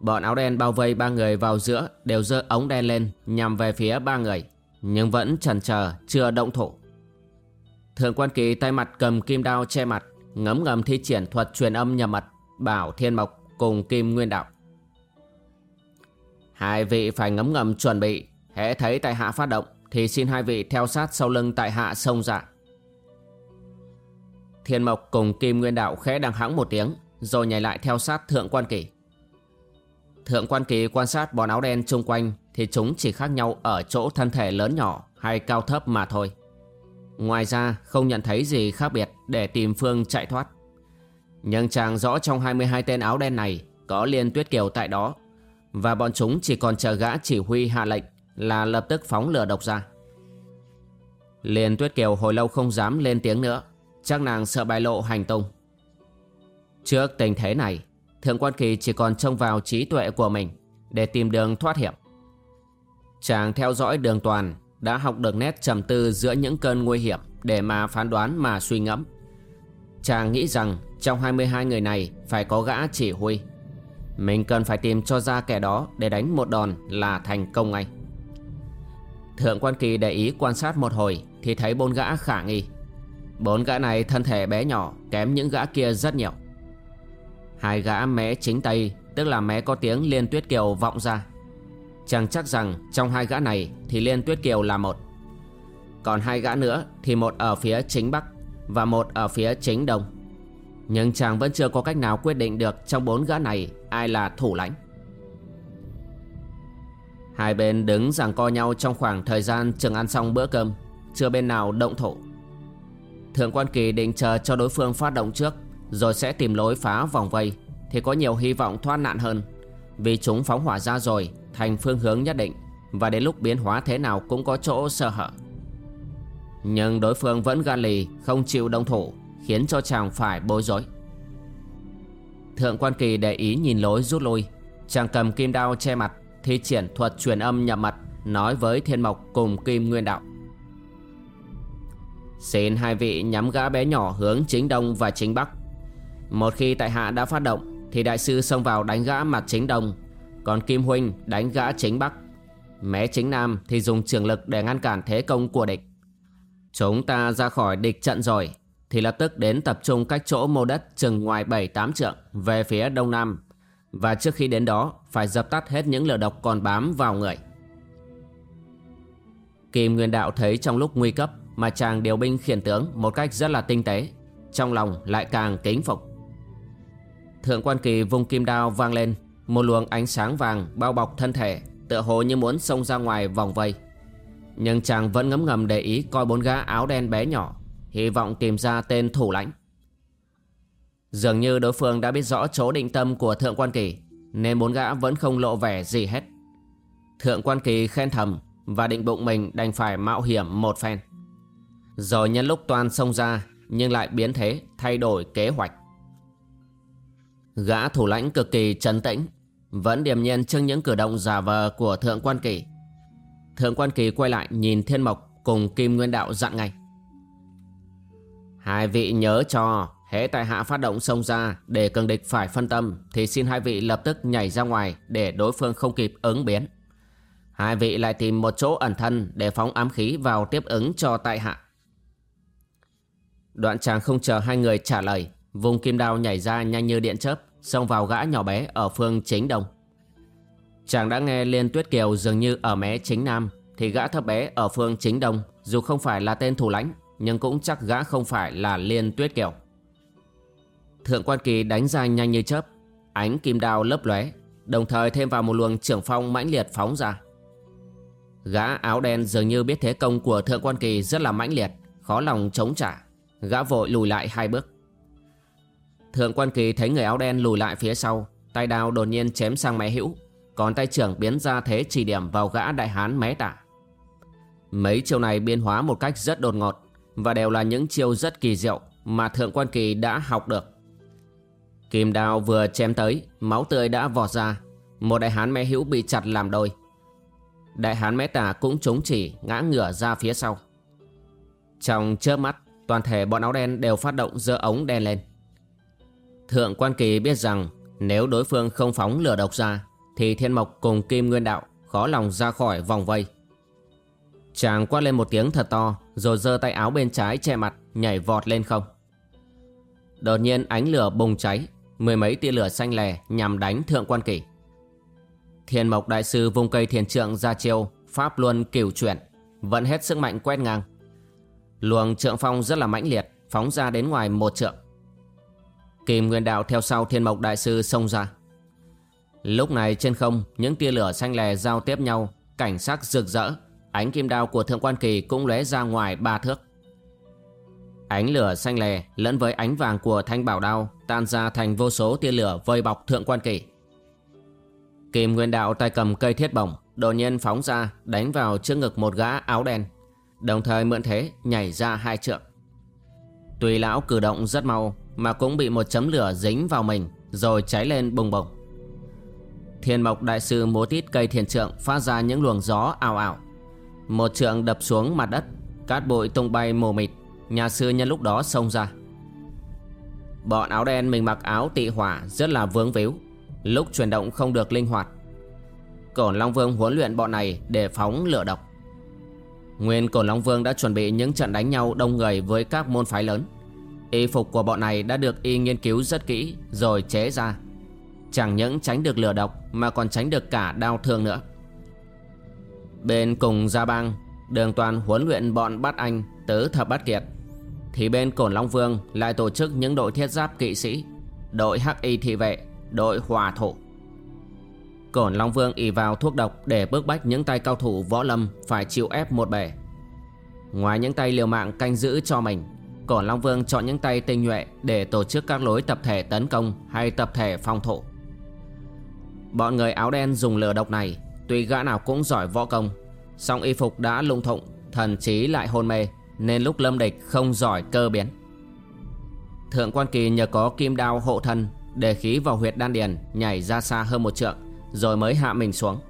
Bọn áo đen bao vây ba người vào giữa, đều giơ ống đen lên nhằm về phía ba người. Nhưng vẫn chần chờ, chưa động thủ. Thượng quan kỳ tay mặt cầm kim đao che mặt, Ngấm ngầm thi triển thuật truyền âm nhầm mật, Bảo Thiên Mộc cùng Kim Nguyên Đạo. Hai vị phải ngấm ngầm chuẩn bị, Hễ thấy tại hạ phát động Thì xin hai vị theo sát sau lưng tại hạ sông dạ. Thiên Mộc cùng Kim Nguyên Đạo khẽ đằng hãng một tiếng, Rồi nhảy lại theo sát Thượng Quan Kỳ. Thượng Quan Kỳ quan sát bọn áo đen chung quanh thì chúng chỉ khác nhau ở chỗ thân thể lớn nhỏ hay cao thấp mà thôi. Ngoài ra, không nhận thấy gì khác biệt để tìm phương chạy thoát. Nhưng chàng rõ trong 22 tên áo đen này có Liên Tuyết Kiều tại đó, Và bọn chúng chỉ còn chờ gã chỉ huy hạ lệnh là lập tức phóng lửa độc ra. Liên Tuyết Kiều hồi lâu không dám lên tiếng nữa, Chắc nàng sợ bại lộ hành tung. Trước tình thế này, Thượng quan kỳ chỉ còn trông vào trí tuệ của mình Để tìm đường thoát hiểm. Chàng theo dõi đường toàn, Đã học được nét trầm tư giữa những cơn nguy hiểm Để mà phán đoán mà suy ngẫm. Chàng nghĩ rằng Trong 22 người này Phải có gã chỉ huy. Mình cần phải tìm cho ra kẻ đó Để đánh một đòn là thành công ngay. Thượng quan kỳ để ý quan sát một hồi Thì thấy bốn gã khả nghi. Bốn gã này thân thể bé nhỏ, Kém những gã kia rất nhiều. Hai gã mé chính tây Tức là mé có tiếng Liên Tuyết Kiều vọng ra. Chẳng chắc rằng trong hai gã này Thì Liên Tuyết Kiều là một. Còn hai gã nữa Thì một ở phía chính bắc Và một ở phía chính đông. Nhưng chàng vẫn chưa có cách nào quyết định được Trong bốn gã này ai là thủ lãnh. Hai bên đứng giằng co nhau trong khoảng thời gian chừng ăn xong bữa cơm, Chưa bên nào động thổ Thượng quan kỳ định chờ cho đối phương phát động trước, Rồi sẽ tìm lối phá vòng vây, Thì có nhiều hy vọng thoát nạn hơn. Vì chúng phóng hỏa ra rồi Thành phương hướng nhất định Và đến lúc biến hóa thế nào cũng có chỗ sơ hở. Nhưng đối phương vẫn gan lì, Không chịu đồng thủ, Khiến cho chàng phải bối rối. Thượng quan kỳ để ý nhìn lối rút lui. Chàng cầm kim đao che mặt, Thi triển thuật truyền âm nhập mật, Nói với thiên mộc cùng kim nguyên đạo. Xin hai vị nhắm gã bé nhỏ hướng chính đông và chính bắc. Một khi tại hạ đã phát động, Thì đại sư xông vào đánh gã mặt chính đông còn Kim Huynh đánh gã chính bắc. Mé chính nam thì dùng trường lực để ngăn cản thế công của địch. Chúng ta ra khỏi địch trận rồi, Thì lập tức đến tập trung cách chỗ mô đất chừng ngoài 7-8 trượng Về phía đông nam. Và trước khi đến đó, phải dập tắt hết những lửa độc còn bám vào người. Kim Nguyên Đạo thấy trong lúc nguy cấp mà chàng điều binh khiển tướng một cách rất là tinh tế, Trong lòng lại càng kính phục. Thượng quan kỳ vung kim đao vang lên. Một luồng ánh sáng vàng bao bọc thân thể, Tựa hồ như muốn xông ra ngoài vòng vây. Nhưng chàng vẫn ngấm ngầm để ý coi bốn gã áo đen bé nhỏ, Hy vọng tìm ra tên thủ lãnh. Dường như đối phương đã biết rõ chỗ định tâm của Thượng quan kỳ, Nên bốn gã vẫn không lộ vẻ gì hết. Thượng quan kỳ khen thầm Và định bụng mình đành phải mạo hiểm một phen. Rồi nhân lúc toàn xông ra, Nhưng lại biến thế, thay đổi kế hoạch. Gã thủ lãnh cực kỳ trấn tĩnh, Vẫn điềm nhiên trước những cử động giả vờ của Thượng Quan Kỳ. Thượng Quan Kỳ quay lại nhìn Thiên Mộc cùng Kim Nguyên Đạo dặn ngay. Hai vị nhớ cho, Hễ tại hạ phát động xông ra Để cường địch phải phân tâm Thì xin hai vị lập tức nhảy ra ngoài Để đối phương không kịp ứng biến. Hai vị lại tìm một chỗ ẩn thân Để phóng ám khí vào tiếp ứng cho tại hạ. Đoạn chàng không chờ hai người trả lời Vùng kim đao nhảy ra nhanh như điện chớp, Xông vào gã nhỏ bé ở phương chính đông. Chàng đã nghe Liên Tuyết Kiều dường như ở mé chính nam, Thì gã thấp bé ở phương chính đông, Dù không phải là tên thủ lãnh, Nhưng cũng chắc gã không phải là Liên Tuyết Kiều. Thượng quan kỳ đánh ra nhanh như chớp, Ánh kim đao lấp lóe, Đồng thời thêm vào một luồng trưởng phong mãnh liệt phóng ra. Gã áo đen dường như biết thế công của thượng quan kỳ rất là mãnh liệt, Khó lòng chống trả. Gã vội lùi lại hai bước. Thượng quan kỳ thấy người áo đen lùi lại phía sau, Tay đao đột nhiên chém sang mé hữu, Còn tay trưởng biến ra thế chỉ điểm vào gã đại hán mé tả. Mấy chiêu này biến hóa một cách rất đột ngột, Và đều là những chiêu rất kỳ diệu Mà thượng quan kỳ đã học được. Kim đao vừa chém tới, Máu tươi đã vọt ra, Một đại hán mé hữu bị chặt làm đôi. Đại hán mé tả cũng trúng chỉ, Ngã ngửa ra phía sau. Trong chớp mắt, toàn thể bọn áo đen đều phát động dơ ống đen lên. Thượng quan kỳ biết rằng nếu đối phương không phóng lửa độc ra, thì thiên mộc cùng kim nguyên đạo khó lòng ra khỏi vòng vây. Chàng quát lên một tiếng thật to, rồi giơ tay áo bên trái che mặt, nhảy vọt lên không. Đột nhiên ánh lửa bùng cháy, mười mấy tia lửa xanh lè nhằm đánh thượng quan kỳ. Thiên Mộc Đại Sư vung cây thiền trượng ra chiêu, Pháp luân cửu chuyển, Vẫn hết sức mạnh quét ngang Luồng trượng phong rất là mãnh liệt, Phóng ra đến ngoài một trượng Kim Nguyên Đạo theo sau Thiên Mộc Đại Sư xông ra Lúc này trên không Những tia lửa xanh lè giao tiếp nhau Cảnh sắc rực rỡ Ánh kim đao của Thượng Quan Kỳ cũng lóe ra ngoài ba thước Ánh lửa xanh lè lẫn với ánh vàng của thanh bảo đao tan ra thành vô số tia lửa vây bọc Thượng Quan Kỳ. Kim Nguyên Đạo tay cầm cây thiết bổng, đột nhiên phóng ra đánh vào trước ngực một gã áo đen, đồng thời mượn thế nhảy ra hai trượng. Tùy lão cử động rất mau mà cũng bị một chấm lửa dính vào mình rồi cháy lên bùng bùng. Thiên Mộc Đại Sư múa tít cây thiền trượng phát ra những luồng gió ảo ảo. Một trượng đập xuống mặt đất, cát bụi tung bay mù mịt, nhà sư nhân lúc đó xông ra. Bọn áo đen mình mặc áo tị hỏa rất là vướng víu, lúc chuyển động không được linh hoạt. Cổn Long Vương huấn luyện bọn này để phóng lửa độc. Nguyên Cổn Long Vương đã chuẩn bị những trận đánh nhau đông người với các môn phái lớn. Y phục của bọn này đã được y nghiên cứu rất kỹ rồi chế ra. Chẳng những tránh được lửa độc mà còn tránh được cả đau thương nữa. Bên cùng Gia Bang, đường toàn huấn luyện bọn bắt anh tứ thập bát kiệt. Thì bên Cổn Long Vương lại tổ chức những đội thiết giáp kỵ sĩ, đội hắc y thị vệ, đội hòa thổ. Cổn Long Vương ỉ vào thuốc độc để bức bách những tay cao thủ võ lâm phải chịu ép một bể. Ngoài những tay liều mạng canh giữ cho mình, Cổ Long Vương chọn những tay tinh nhuệ để tổ chức các lối tập thể tấn công hay tập thể phòng thủ. Bọn người áo đen dùng lửa độc này, Tuy gã nào cũng giỏi võ công, song y phục đã lung thụng, Thần trí lại hôn mê, Nên lúc lâm địch không giỏi cơ biến. Thượng quan kỳ nhờ có kim đao hộ thân Để khí vào huyệt đan điền Nhảy ra xa hơn một trượng, Rồi mới hạ mình xuống.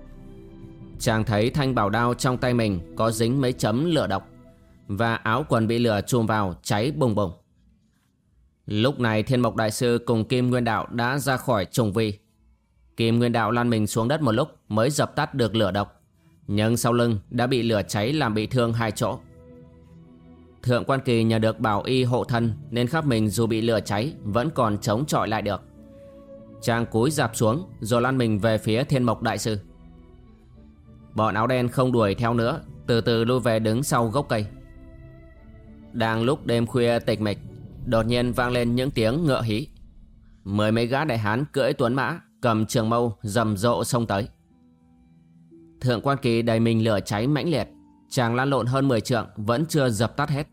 Chàng thấy thanh bảo đao trong tay mình Có dính mấy chấm lửa độc. Và áo quần bị lửa chùm vào cháy bùng bùng Lúc này thiên mộc đại sư cùng kim nguyên đạo đã ra khỏi trùng vi Kim Nguyên Đạo lăn mình xuống đất một lúc mới dập tắt được lửa độc. Nhưng sau lưng đã bị lửa cháy làm bị thương hai chỗ. Thượng quan kỳ nhờ được bảo y hộ thân nên khắp mình dù bị lửa cháy vẫn còn chống chọi lại được. Chàng cúi dạp xuống rồi lăn mình về phía thiên mộc đại sư. Bọn áo đen không đuổi theo nữa, từ từ lui về đứng sau gốc cây. Đang lúc đêm khuya tịch mịch, đột nhiên vang lên những tiếng ngựa hí. Mười mấy gã đại hán cưỡi tuấn mã cầm trường mâu rầm rộ xông tới. Thượng quan kỳ đầy mình lửa cháy mãnh liệt, chàng lan lộn hơn 10 trượng vẫn chưa dập tắt hết.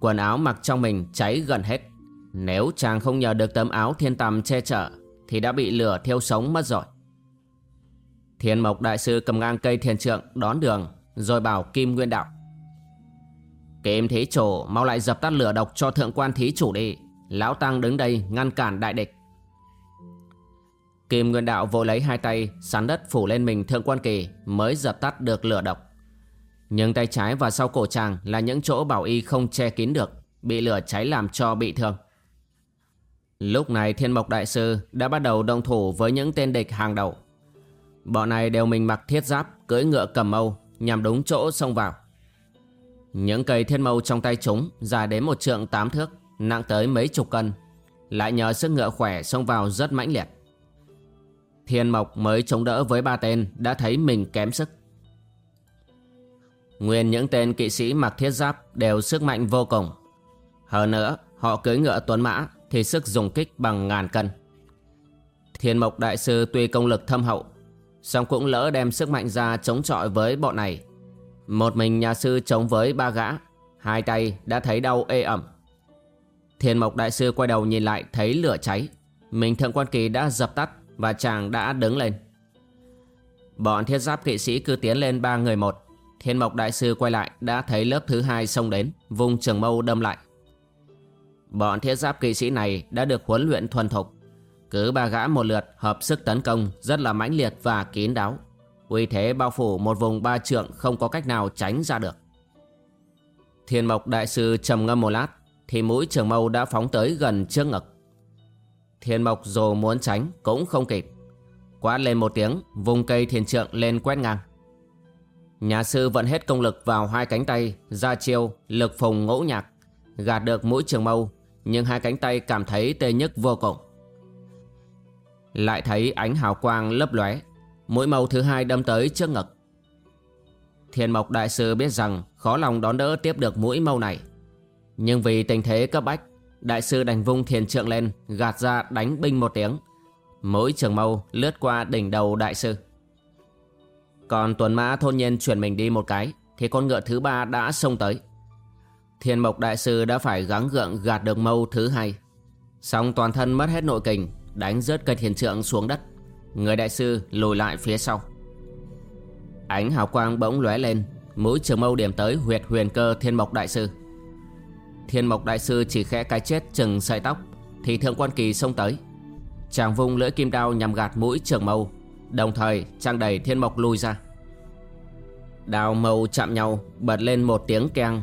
Quần áo mặc trong mình cháy gần hết. Nếu chàng không nhờ được tấm áo thiên tầm che chở thì đã bị lửa thiêu sống mất rồi. Thiên mộc đại sư cầm ngang cây thiền trượng đón đường rồi bảo Kim Nguyên Đạo. Kim thí chủ mau lại dập tắt lửa độc cho thượng quan thí chủ đi. Lão Tăng đứng đây ngăn cản đại địch. Kim Nguyên Đạo vội lấy hai tay sắn đất phủ lên mình Thượng Quan Kỳ mới dập tắt được lửa độc. Nhưng tay trái và sau cổ chàng là những chỗ bảo y không che kín được, bị lửa cháy làm cho bị thương. Lúc này Thiên Mộc Đại Sư đã bắt đầu động thủ với những tên địch hàng đầu. Bọn này đều mình mặc thiết giáp, cưỡi ngựa cầm mâu, nhằm đúng chỗ xông vào. Những cây thiên mâu trong tay chúng dài đến một trượng tám thước, nặng tới mấy chục cân. Lại nhờ sức ngựa khỏe xông vào rất mãnh liệt. Thiên Mộc mới chống đỡ với ba tên đã thấy mình kém sức. Nguyên những tên kỵ sĩ mặc thiết giáp đều sức mạnh vô cùng. Hơn nữa, họ cưỡi ngựa tuấn mã thì sức dùng kích bằng ngàn cân. Thiên Mộc Đại Sư tuy công lực thâm hậu, song cũng lỡ đem sức mạnh ra chống chọi với bọn này. Một mình nhà sư chống với ba gã, hai tay đã thấy đau ê ẩm. Thiên Mộc Đại Sư quay đầu nhìn lại thấy lửa cháy, mình thượng quan kỳ đã dập tắt và chàng đã đứng lên. Bọn thiết giáp kỵ sĩ cứ tiến lên ba người một. Thiên mộc đại sư quay lại đã thấy lớp thứ hai xông đến, vùng trường mâu đâm lại. Bọn thiết giáp kỵ sĩ này đã được huấn luyện thuần thục. Cứ ba gã một lượt hợp sức tấn công rất là mãnh liệt và kín đáo. Uy thế bao phủ một vùng ba trượng không có cách nào tránh ra được. Thiên mộc đại sư trầm ngâm một lát thì mũi trường mâu đã phóng tới gần trước ngực. Thiên Mộc dù muốn tránh cũng không kịp. Quát lên một tiếng, vùng cây thiền trượng lên quét ngang. Nhà sư vận hết công lực vào hai cánh tay, ra chiêu, lực phùng ngỗ nhạc, gạt được mũi trường mâu, nhưng hai cánh tay cảm thấy tê nhức vô cùng. Lại thấy ánh hào quang lấp lóe, Mũi mâu thứ hai đâm tới trước ngực Thiên Mộc Đại Sư biết rằng khó lòng đón đỡ tiếp được mũi mâu này. Nhưng vì tình thế cấp bách, Đại Sư đành vung thiền trượng lên, gạt ra đánh binh một tiếng. Mỗi trường mâu lướt qua đỉnh đầu Đại Sư. Còn tuấn mã thôn nhiên chuyển mình đi một cái, thì con ngựa thứ ba đã xông tới. Thiên Mộc Đại Sư đã phải gắng gượng gạt được mâu thứ hai. Xong toàn thân mất hết nội kình, đánh rớt cây thiền trượng xuống đất. Người đại sư lùi lại phía sau. Ánh hào quang bỗng lóe lên, Mũi trường mâu điểm tới huyệt huyền cơ thiên mộc đại sư. Thiên mộc đại sư chỉ khẽ cái chết chừng sợi tóc, Thì thượng quan kỳ xông tới. Chàng vung lưỡi kim đao nhằm gạt mũi trường mâu, Đồng thời trang đẩy thiên mộc lui ra. Đao mâu chạm nhau, Bật lên một tiếng keng.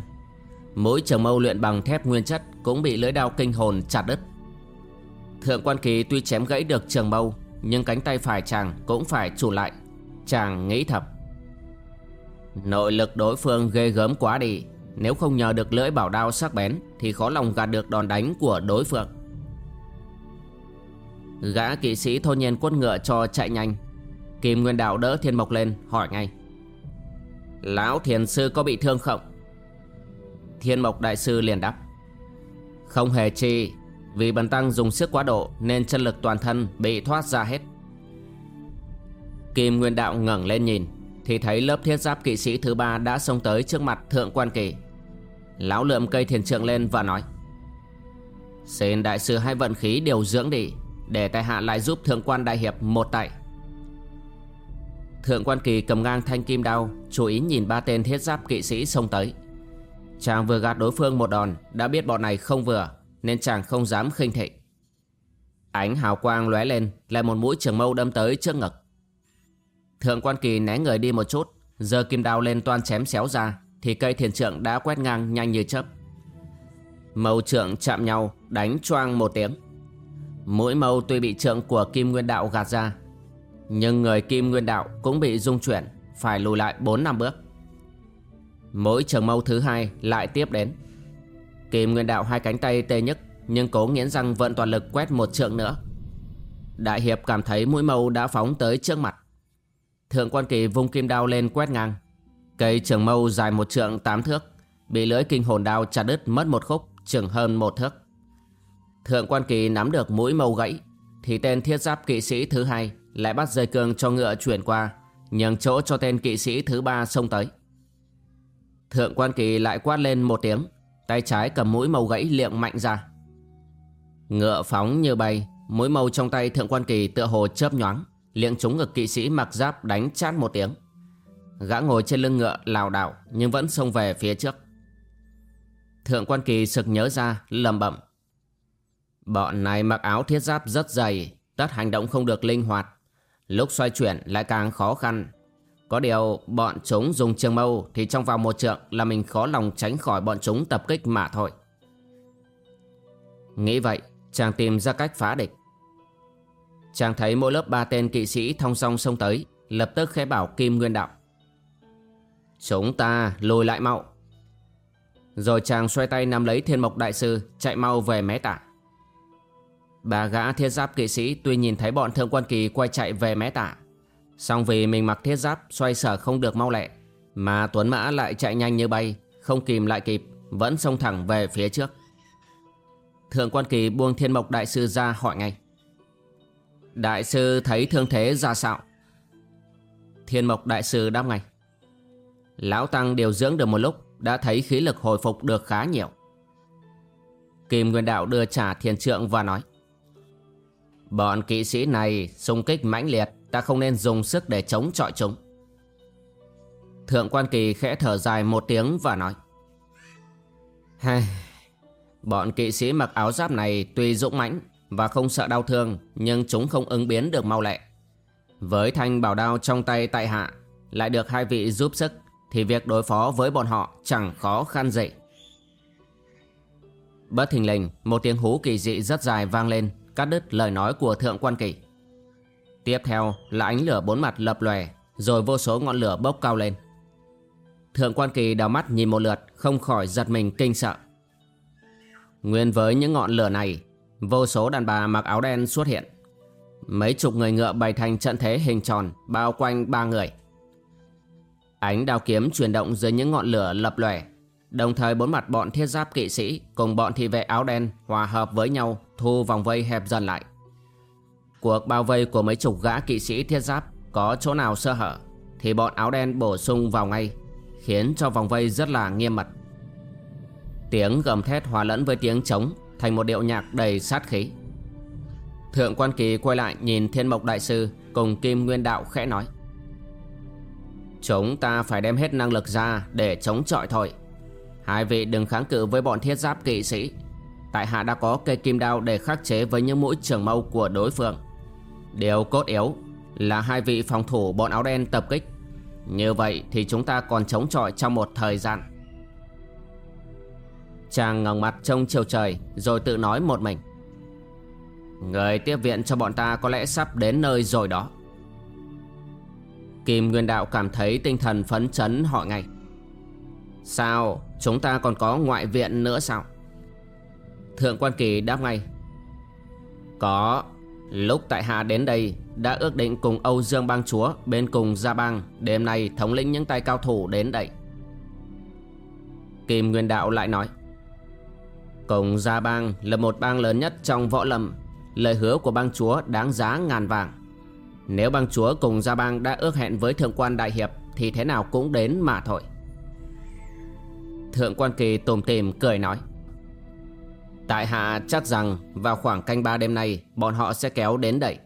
Mũi trường mâu luyện bằng thép nguyên chất Cũng bị lưỡi đao kinh hồn chặt đứt. Thượng quan kỳ tuy chém gãy được trường mâu nhưng cánh tay phải chàng cũng phải trụ lại. Chàng nghĩ thầm. Nội lực đối phương ghê gớm quá đi. Nếu không nhờ được lưỡi bảo đao sắc bén, Thì khó lòng gạt được đòn đánh của đối phương. Gã kỵ sĩ thôn nhiên quất ngựa cho chạy nhanh. Kim Nguyên Đạo đỡ Thiên Mộc lên, hỏi ngay. Lão thiền sư có bị thương không? Thiên Mộc Đại Sư liền đáp. Không hề chi vì bần tăng dùng sức quá độ Nên chân lực toàn thân bị thoát ra hết. Kim Nguyên Đạo ngẩng lên nhìn, thì thấy lớp thiết giáp kỵ sĩ thứ ba đã xông tới trước mặt thượng quan kỳ. Lão lượm cây thiền trượng lên và nói, Xin đại sư hai vận khí điều dưỡng đi, Để tại hạ lại giúp thượng quan đại hiệp một tay Thượng quan kỳ cầm ngang thanh kim đao, Chú ý nhìn ba tên thiết giáp kỵ sĩ xông tới. Chàng vừa gạt đối phương một đòn, Đã biết bọn này không vừa. Nên chàng không dám khinh thị. Ánh hào quang lóe lên, Lại một mũi trường mâu đâm tới trước ngực. Thượng quan kỳ né người đi một chút Giờ kim đao lên toan chém xéo ra, Thì cây thiền trượng đã quét ngang nhanh như chớp. Mâu trượng chạm nhau, Đánh choang một tiếng. Mũi mâu tuy bị trượng của kim nguyên đạo gạt ra, Nhưng người kim nguyên đạo cũng bị rung chuyển, Phải lùi lại 4 năm bước. Mỗi trường mâu thứ hai lại tiếp đến. Kim nguyên đạo hai cánh tay tê nhức, Nhưng cố nghiến răng vận toàn lực quét một trượng nữa. Đại hiệp cảm thấy mũi mâu đã phóng tới trước mặt. Thượng quan kỳ vung kim đao lên quét ngang. Cây trường mâu dài một trượng tám thước, Bị lưỡi kinh hồn đao chặt đứt mất một khúc, Chừng hơn một thước. Thượng quan kỳ nắm được mũi mâu gãy, Thì tên thiết giáp kỵ sĩ thứ hai Lại bắt dây cương cho ngựa chuyển qua, Nhường chỗ cho tên kỵ sĩ thứ ba xông tới. Thượng quan kỳ lại quát lên một tiếng. Tay trái cầm mũi mâu gãy liệng mạnh ra. Ngựa phóng như bay, Mũi mâu trong tay thượng quan kỳ tựa hồ chớp nhoáng. Liệng trúng ngực kỵ sĩ mặc giáp đánh chát một tiếng. Gã ngồi trên lưng ngựa lảo đảo, nhưng vẫn xông về phía trước. Thượng quan kỳ sực nhớ ra lầm bẩm. Bọn này mặc áo thiết giáp rất dày, tất hành động không được linh hoạt. Lúc xoay chuyển lại càng khó khăn có điều bọn chúng dùng trường mâu thì trong vòng một trượng là mình khó lòng tránh khỏi bọn chúng tập kích mà thôi. Nghĩ vậy, chàng tìm ra cách phá địch. Chàng thấy mỗi lớp ba tên kỵ sĩ thong song xông tới, Lập tức khẽ bảo Kim Nguyên Đạo. Chúng ta lùi lại mau. Rồi chàng xoay tay nắm lấy thiên mộc đại sư, Chạy mau về mé tả. Bà gã thiết giáp kỵ sĩ Tuy nhìn thấy bọn thượng quan kỳ quay chạy về mé tả song vì mình mặc thiết giáp Xoay sở không được mau lẹ Mà Tuấn Mã lại chạy nhanh như bay Không kìm lại kịp Vẫn xông thẳng về phía trước Thượng quan kỳ buông thiên mộc đại sư ra hỏi ngay Đại sư thấy thương thế ra sao? Thiên mộc đại sư đáp ngay. Lão Tăng điều dưỡng được một lúc đã thấy khí lực hồi phục được khá nhiều. Kim Nguyên Đạo đưa trả thiền trượng và nói. Bọn kỵ sĩ này xung kích mãnh liệt, ta không nên dùng sức để chống chọi chúng. Thượng quan kỳ khẽ thở dài một tiếng và nói. Hai, bọn kỵ sĩ mặc áo giáp này tuy dũng mãnh và không sợ đau thương nhưng chúng không ứng biến được mau lẹ. Với thanh bảo đao trong tay tại hạ lại được hai vị giúp sức thì việc đối phó với bọn họ chẳng khó khăn gì. Bất thình lình một tiếng hú kỳ dị rất dài vang lên cắt đứt lời nói của thượng quan kỳ. Tiếp theo là ánh lửa bốn mặt lập lòe, rồi vô số ngọn lửa bốc cao lên. Thượng quan kỳ đào mắt nhìn một lượt, không khỏi giật mình kinh sợ. Nguyên với những ngọn lửa này, Vô số đàn bà mặc áo đen xuất hiện Mấy chục người ngựa bày thành trận thế hình tròn, bao quanh ba người. Ánh đao kiếm chuyển động dưới những ngọn lửa lập lòe. Đồng thời bốn mặt bọn thiết giáp kỵ sĩ cùng bọn thị vệ áo đen hòa hợp với nhau, thu vòng vây hẹp dần lại. Cuộc bao vây của mấy chục gã kỵ sĩ thiết giáp có chỗ nào sơ hở thì bọn áo đen bổ sung vào ngay, khiến cho vòng vây rất là nghiêm mật. Tiếng gầm thét hòa lẫn với tiếng trống thành một điệu nhạc đầy sát khí. Thượng quan kỳ quay lại nhìn thiên mộc đại sư cùng kim nguyên đạo khẽ nói. Chúng ta phải đem hết năng lực ra để chống chọi thôi. Hai vị đừng kháng cự với bọn thiết giáp kỵ sĩ. Tại hạ đã có cây kim đao để khắc chế với những mũi trường mâu của đối phương. Điều cốt yếu là hai vị phòng thủ bọn áo đen tập kích. Như vậy thì chúng ta còn chống chọi trong một thời gian. Chàng ngẩng mặt trông chiều trời rồi tự nói một mình. Người tiếp viện cho bọn ta có lẽ sắp đến nơi rồi đó. Kim Nguyên Đạo cảm thấy tinh thần phấn chấn hỏi ngay. Sao? Chúng ta còn có ngoại viện nữa sao? Thượng quan kỳ đáp ngay. Có. Lúc tại hạ đến đây, đã ước định cùng Âu Dương bang chúa bên cùng Gia bang, đêm nay thống lĩnh những tay cao thủ đến đây. Kim Nguyên Đạo lại nói. Cùng Gia bang là một bang lớn nhất trong võ lâm. Lời hứa của bang chúa đáng giá ngàn vàng. Nếu bang chúa cùng Gia bang đã ước hẹn với thượng quan đại hiệp thì thế nào cũng đến mà thôi. Thượng quan kỳ tùm tìm, cười nói. Tại hạ chắc rằng vào khoảng canh ba đêm nay, bọn họ sẽ kéo đến đẩy.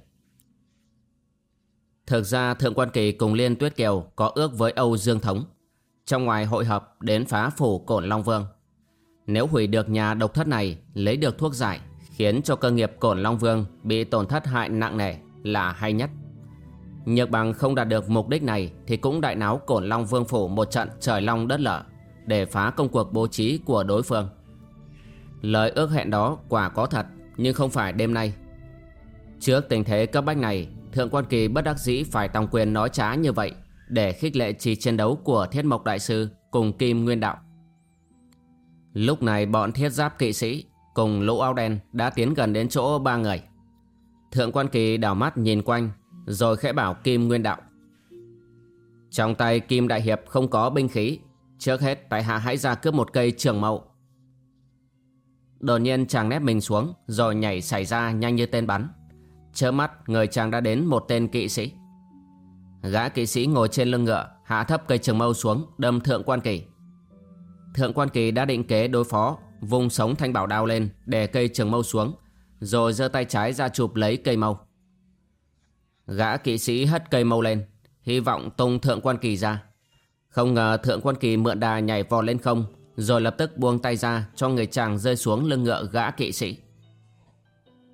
Thực ra, Thượng quan kỳ cùng Liên Tuyết Kiều có ước với Âu Dương Thống. Trong ngoài hội hợp đến phá phủ Cổn Long Vương. Nếu hủy được nhà độc thất này, lấy được thuốc giải, khiến cho cơ nghiệp Cổn Long Vương bị tổn thất hại nặng nề là hay nhất. Nhược bằng không đạt được mục đích này thì cũng đại náo Cổn Long Vương phủ một trận trời long đất lở để phá công cuộc bố trí của đối phương. Lời ước hẹn đó quả có thật nhưng không phải đêm nay. Trước tình thế cấp bách này, Thượng quan kỳ bất đắc dĩ phải tòng quyền nói trá như vậy để khích lệ trì chiến đấu của Thiết Mộc Đại Sư cùng Kim Nguyên Đạo. Lúc này bọn thiết giáp kỵ sĩ cùng lũ áo đen đã tiến gần đến chỗ ba người. Thượng quan kỳ đảo mắt nhìn quanh rồi khẽ bảo Kim Nguyên Đạo. Trong tay Kim Đại Hiệp không có binh khí Trước hết tại hạ hãy ra cướp một cây trường mậu Đột nhiên chàng nép mình xuống, Rồi nhảy xảy ra nhanh như tên bắn. Chớ mắt, người chàng đã đến một tên kỵ sĩ. Gã kỵ sĩ ngồi trên lưng ngựa, Hạ thấp cây trường mâu xuống, Đâm thượng quan kỳ. Thượng quan kỳ đã định kế đối phó Vùng sống thanh bảo đao lên Để cây trường mâu xuống, Rồi giơ tay trái ra chụp lấy cây mâu. Gã kỵ sĩ hất cây mâu lên, Hy vọng tung thượng quan kỳ ra. Không ngờ thượng quan kỳ mượn đà nhảy vò lên không rồi lập tức buông tay ra, cho người chàng rơi xuống lưng ngựa gã kỵ sĩ.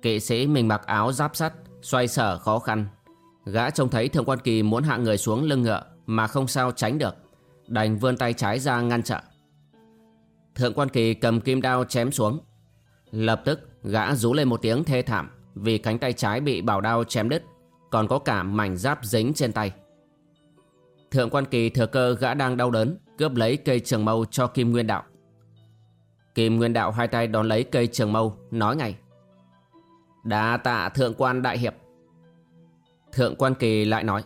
Kỵ sĩ mình mặc áo giáp sắt, Xoay sở khó khăn. Gã trông thấy thượng quan kỳ muốn hạ người xuống lưng ngựa Mà không sao tránh được, Đành vươn tay trái ra ngăn trở. Thượng quan kỳ cầm kim đao chém xuống. Lập tức, gã rú lên một tiếng thê thảm Vì cánh tay trái bị bảo đao chém đứt, Còn có cả mảnh giáp dính trên tay. Thượng quan kỳ thừa cơ gã đang đau đớn. Cướp lấy cây trường mâu cho Kim Nguyên Đạo. Kim Nguyên Đạo hai tay đón lấy cây trường mâu, Nói ngay. Đa tạ thượng quan đại hiệp. Thượng quan kỳ lại nói.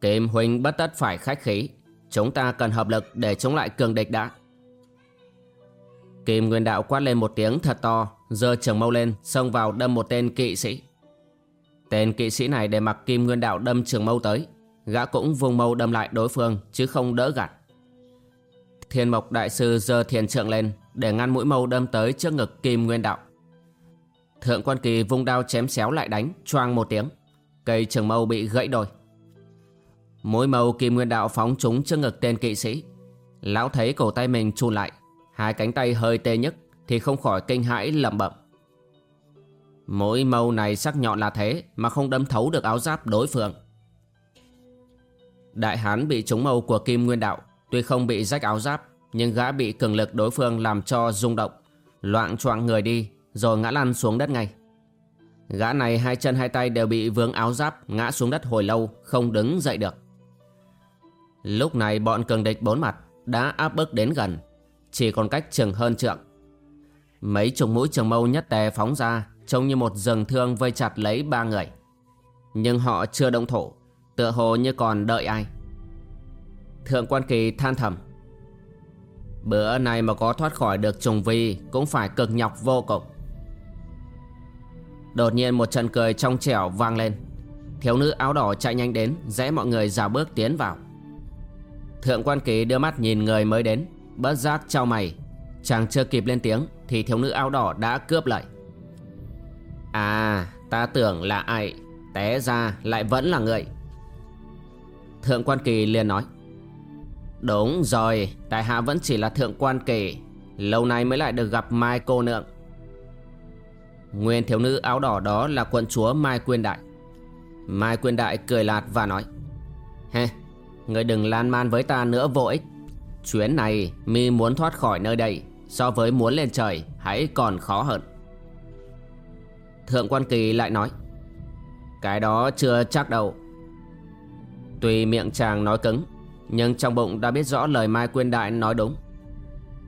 Kim Huynh bất tất phải khách khí, Chúng ta cần hợp lực để chống lại cường địch đã. Kim Nguyên Đạo quát lên một tiếng thật to, giơ trường mâu lên, xông vào đâm một tên kỵ sĩ. Tên kỵ sĩ này để mặc Kim Nguyên Đạo đâm trường mâu tới, Gã cũng vùng mâu đâm lại đối phương, chứ không đỡ gạt. Thiên mộc đại sư giơ thiền trượng lên, Để ngăn mũi mâu đâm tới trước ngực kim nguyên đạo. Thượng quan kỳ vung đao chém xéo lại đánh, Choang một tiếng. Cây trường mâu bị gãy đôi. Mũi mâu kim nguyên đạo phóng trúng trước ngực tên kỵ sĩ. Lão thấy cổ tay mình trùn lại, Hai cánh tay hơi tê nhức, Thì không khỏi kinh hãi lẩm bẩm. Mũi mâu này sắc nhọn là thế, Mà không đâm thấu được áo giáp đối phương. Đại hán bị trúng mâu của Kim Nguyên Đạo Tuy không bị rách áo giáp, Nhưng gã bị cường lực đối phương làm cho rung động. Loạn choạng người đi, Rồi ngã lăn xuống đất ngay. Gã này hai chân hai tay đều bị vướng áo giáp, Ngã xuống đất hồi lâu, Không đứng dậy được. Lúc này bọn cường địch bốn mặt Đã áp bức đến gần, Chỉ còn cách chừng hơn trượng. Mấy chục mũi trường mâu nhất tề phóng ra, Trông như một rừng thương vây chặt lấy ba người. Nhưng họ chưa động thổ Tựa hồ như còn đợi ai. Thượng quan kỳ than thầm. Bữa này mà có thoát khỏi được trùng vi Cũng phải cực nhọc vô cùng. Đột nhiên một trận cười trong trẻo vang lên. Thiếu nữ áo đỏ chạy nhanh đến Rẽ mọi người rào bước tiến vào. Thượng quan kỳ đưa mắt nhìn người mới đến, Bất giác trao mày. Chàng chưa kịp lên tiếng Thì thiếu nữ áo đỏ đã cướp lại. À ta tưởng là ai, Té ra lại vẫn là người. Thượng quan kỳ liền nói. Đúng rồi, Tại hạ vẫn chỉ là thượng quan kỳ. Lâu nay mới lại được gặp Mai cô nương Nguyên thiếu nữ áo đỏ đó là quận chúa Mai Quyên Đại. Mai Quyên Đại cười lạt và nói, Hê, Người đừng lan man với ta nữa vô ích. Chuyến này mi muốn thoát khỏi nơi đây, So với muốn lên trời, Hãy còn khó hơn. Thượng quan kỳ lại nói, Cái đó chưa chắc đâu. Tùy miệng chàng nói cứng nhưng trong bụng đã biết rõ lời Mai Quyên Đại nói đúng.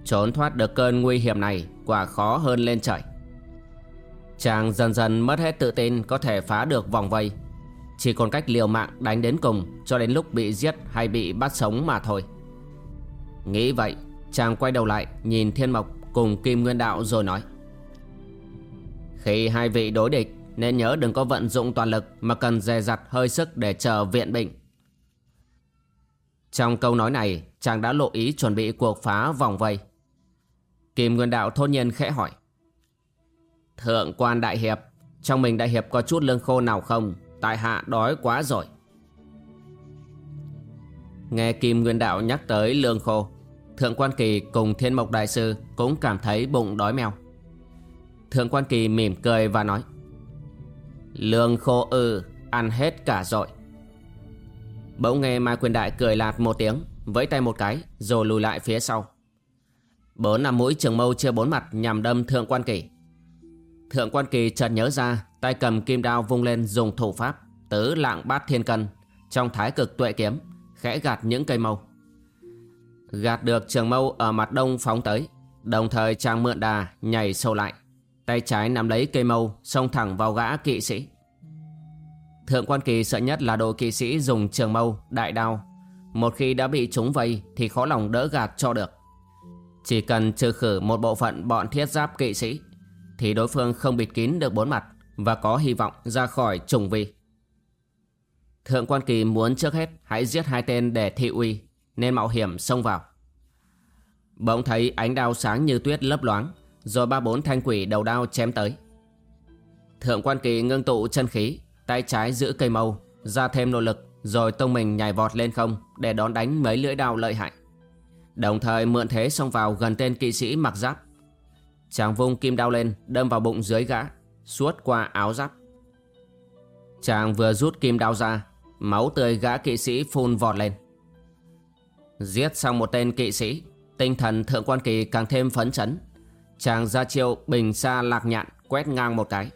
Trốn thoát được cơn nguy hiểm này Quả khó hơn lên trời. Chàng dần dần mất hết tự tin Có thể phá được vòng vây. Chỉ còn cách liều mạng đánh đến cùng Cho đến lúc bị giết hay bị bắt sống mà thôi. Nghĩ vậy, Chàng quay đầu lại nhìn Thiên Mộc Cùng Kim Nguyên Đạo rồi nói. Khi hai vị đối địch, Nên nhớ đừng có vận dụng toàn lực Mà cần dè dặt hơi sức để chờ viện bệnh trong câu nói này, Chàng đã lộ ý chuẩn bị cuộc phá vòng vây. Kim Nguyên Đạo thôn nhiên khẽ hỏi, Thượng quan đại hiệp, Trong mình đại hiệp có chút lương khô nào không? Tại hạ đói quá rồi. Nghe Kim Nguyên Đạo nhắc tới lương khô, Thượng quan kỳ cùng thiên mộc đại sư Cũng cảm thấy bụng đói mèo Thượng quan kỳ mỉm cười và nói, Lương khô ư, Ăn hết cả rồi. Bỗng nghe Mai Quyền Đại cười lạt một tiếng, Vẫy tay một cái, Rồi lùi lại phía sau. Bốn năm mũi trường mâu chưa bốn mặt Nhằm đâm thượng quan kỳ. Thượng quan kỳ chợt nhớ ra, Tay cầm kim đao vung lên dùng thủ pháp, Tứ lạng bát thiên cân, Trong thái cực tuệ kiếm, Khẽ gạt những cây mâu. Gạt được trường mâu ở mặt đông phóng tới, Đồng thời chàng mượn đà nhảy sâu lại. Tay trái nắm lấy cây mâu, Xông thẳng vào gã kỵ sĩ. Thượng quan kỳ sợ nhất là đội kỵ sĩ dùng trường mâu, đại đao Một khi đã bị chúng vây Thì khó lòng đỡ gạt cho được Chỉ cần trừ khử một bộ phận bọn thiết giáp kỵ sĩ Thì đối phương không bịt kín được bốn mặt Và có hy vọng ra khỏi trùng vi Thượng quan kỳ muốn trước hết Hãy giết hai tên để thị uy nên mạo hiểm xông vào. Bỗng thấy ánh đao sáng như tuyết lấp loáng, rồi ba bốn thanh quỷ đầu đao chém tới. Thượng quan kỳ ngưng tụ chân khí, tay trái giữ cây mâu, ra thêm nội lực, rồi tông mình nhảy vọt lên không để đón đánh mấy lưỡi đao lợi hại. Đồng thời mượn thế xông vào gần tên kỵ sĩ mặc giáp. Chàng vung kim đao lên, đâm vào bụng dưới gã, suốt qua áo giáp. Chàng vừa rút kim đao ra, máu tươi gã kỵ sĩ phun vọt lên. Giết xong một tên kỵ sĩ Tinh thần thượng quan kỳ càng thêm phấn chấn Chàng ra chiêu bình xa lạc nhạn Quét ngang một cái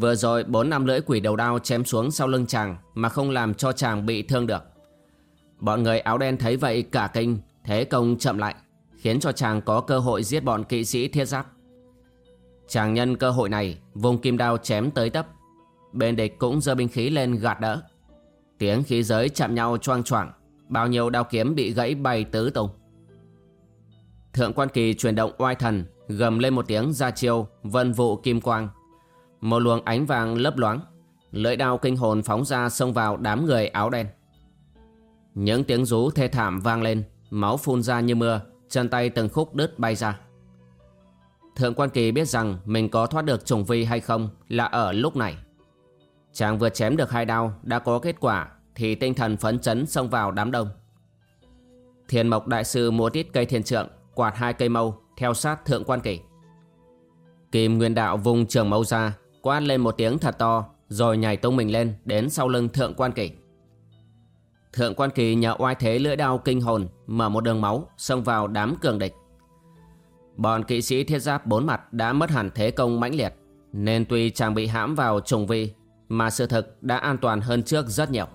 Vừa rồi bốn năm lưỡi quỷ đầu đao chém xuống sau lưng chàng Mà không làm cho chàng bị thương được. Bọn người áo đen thấy vậy cả kinh, Thế công chậm lại, Khiến cho chàng có cơ hội giết bọn kỵ sĩ thiết giáp. Chàng nhân cơ hội này, Vùng kim đao chém tới tấp. Bên địch cũng giơ binh khí lên gạt đỡ. Tiếng khí giới chạm nhau choang choảng, Bao nhiêu đao kiếm bị gãy bay tứ tung. Thượng quan kỳ chuyển động oai thần, Gầm lên một tiếng ra chiêu, Vân vụ kim quang. Một luồng ánh vàng lấp loáng Lưỡi đao kinh hồn phóng ra xông vào đám người áo đen Những tiếng rú thê thảm vang lên Máu phun ra như mưa Chân tay từng khúc đứt bay ra Thượng quan kỳ biết rằng Mình có thoát được trùng vi hay không Là ở lúc này Chàng vừa chém được hai đao Đã có kết quả thì tinh thần phấn chấn xông vào đám đông. Thiên mộc đại sư mua tít cây thiên trượng, quạt hai cây mâu, theo sát thượng quan kỳ. Kim Nguyên Đạo vùng trường mâu ra, quát lên một tiếng thật to, rồi nhảy tung mình lên đến sau lưng thượng quan kỳ. Thượng quan kỳ nhờ oai thế lưỡi đao kinh hồn, mở một đường máu, xông vào đám cường địch. Bọn kỵ sĩ thiết giáp bốn mặt đã mất hẳn thế công mãnh liệt, nên tuy chàng bị hãm vào trùng vi, mà sự thực đã an toàn hơn trước rất nhiều.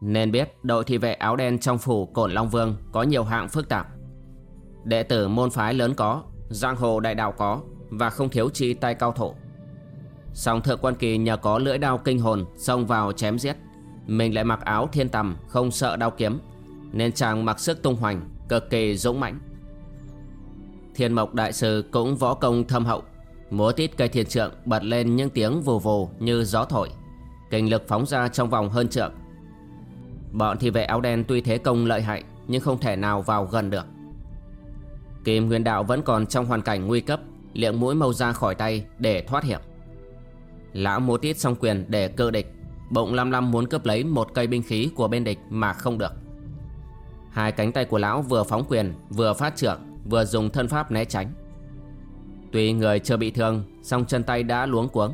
Nên biết đội thị vệ áo đen trong phủ Cổn Long Vương có nhiều hạng phức tạp. Đệ tử môn phái lớn có, giang hồ đại đạo có và không thiếu chi tay cao thủ. Song thượng quan kỳ nhờ có lưỡi đao kinh hồn Xông vào chém giết. Mình lại mặc áo thiên tầm, Không sợ đao kiếm, Nên chàng mặc sức tung hoành, Cực kỳ dũng mãnh. Thiên mộc đại sư cũng võ công thâm hậu. Múa tít cây thiên trượng bật lên những tiếng vù vù như gió thổi. Kinh lực phóng ra trong vòng hơn trượng. Bọn thị vệ áo đen tuy thế công lợi hại, Nhưng không thể nào vào gần được. Kim Nguyên Đạo vẫn còn trong hoàn cảnh nguy cấp. Liệng mũi mâu ra khỏi tay để thoát hiểm. Lão múa tít xong quyền để cơ địch Bụng lăm lăm muốn cướp lấy một cây binh khí của bên địch mà không được. Hai cánh tay của lão vừa phóng quyền, Vừa phát trưởng, Vừa dùng thân pháp né tránh. Tuy người chưa bị thương, song chân tay đã luống cuống.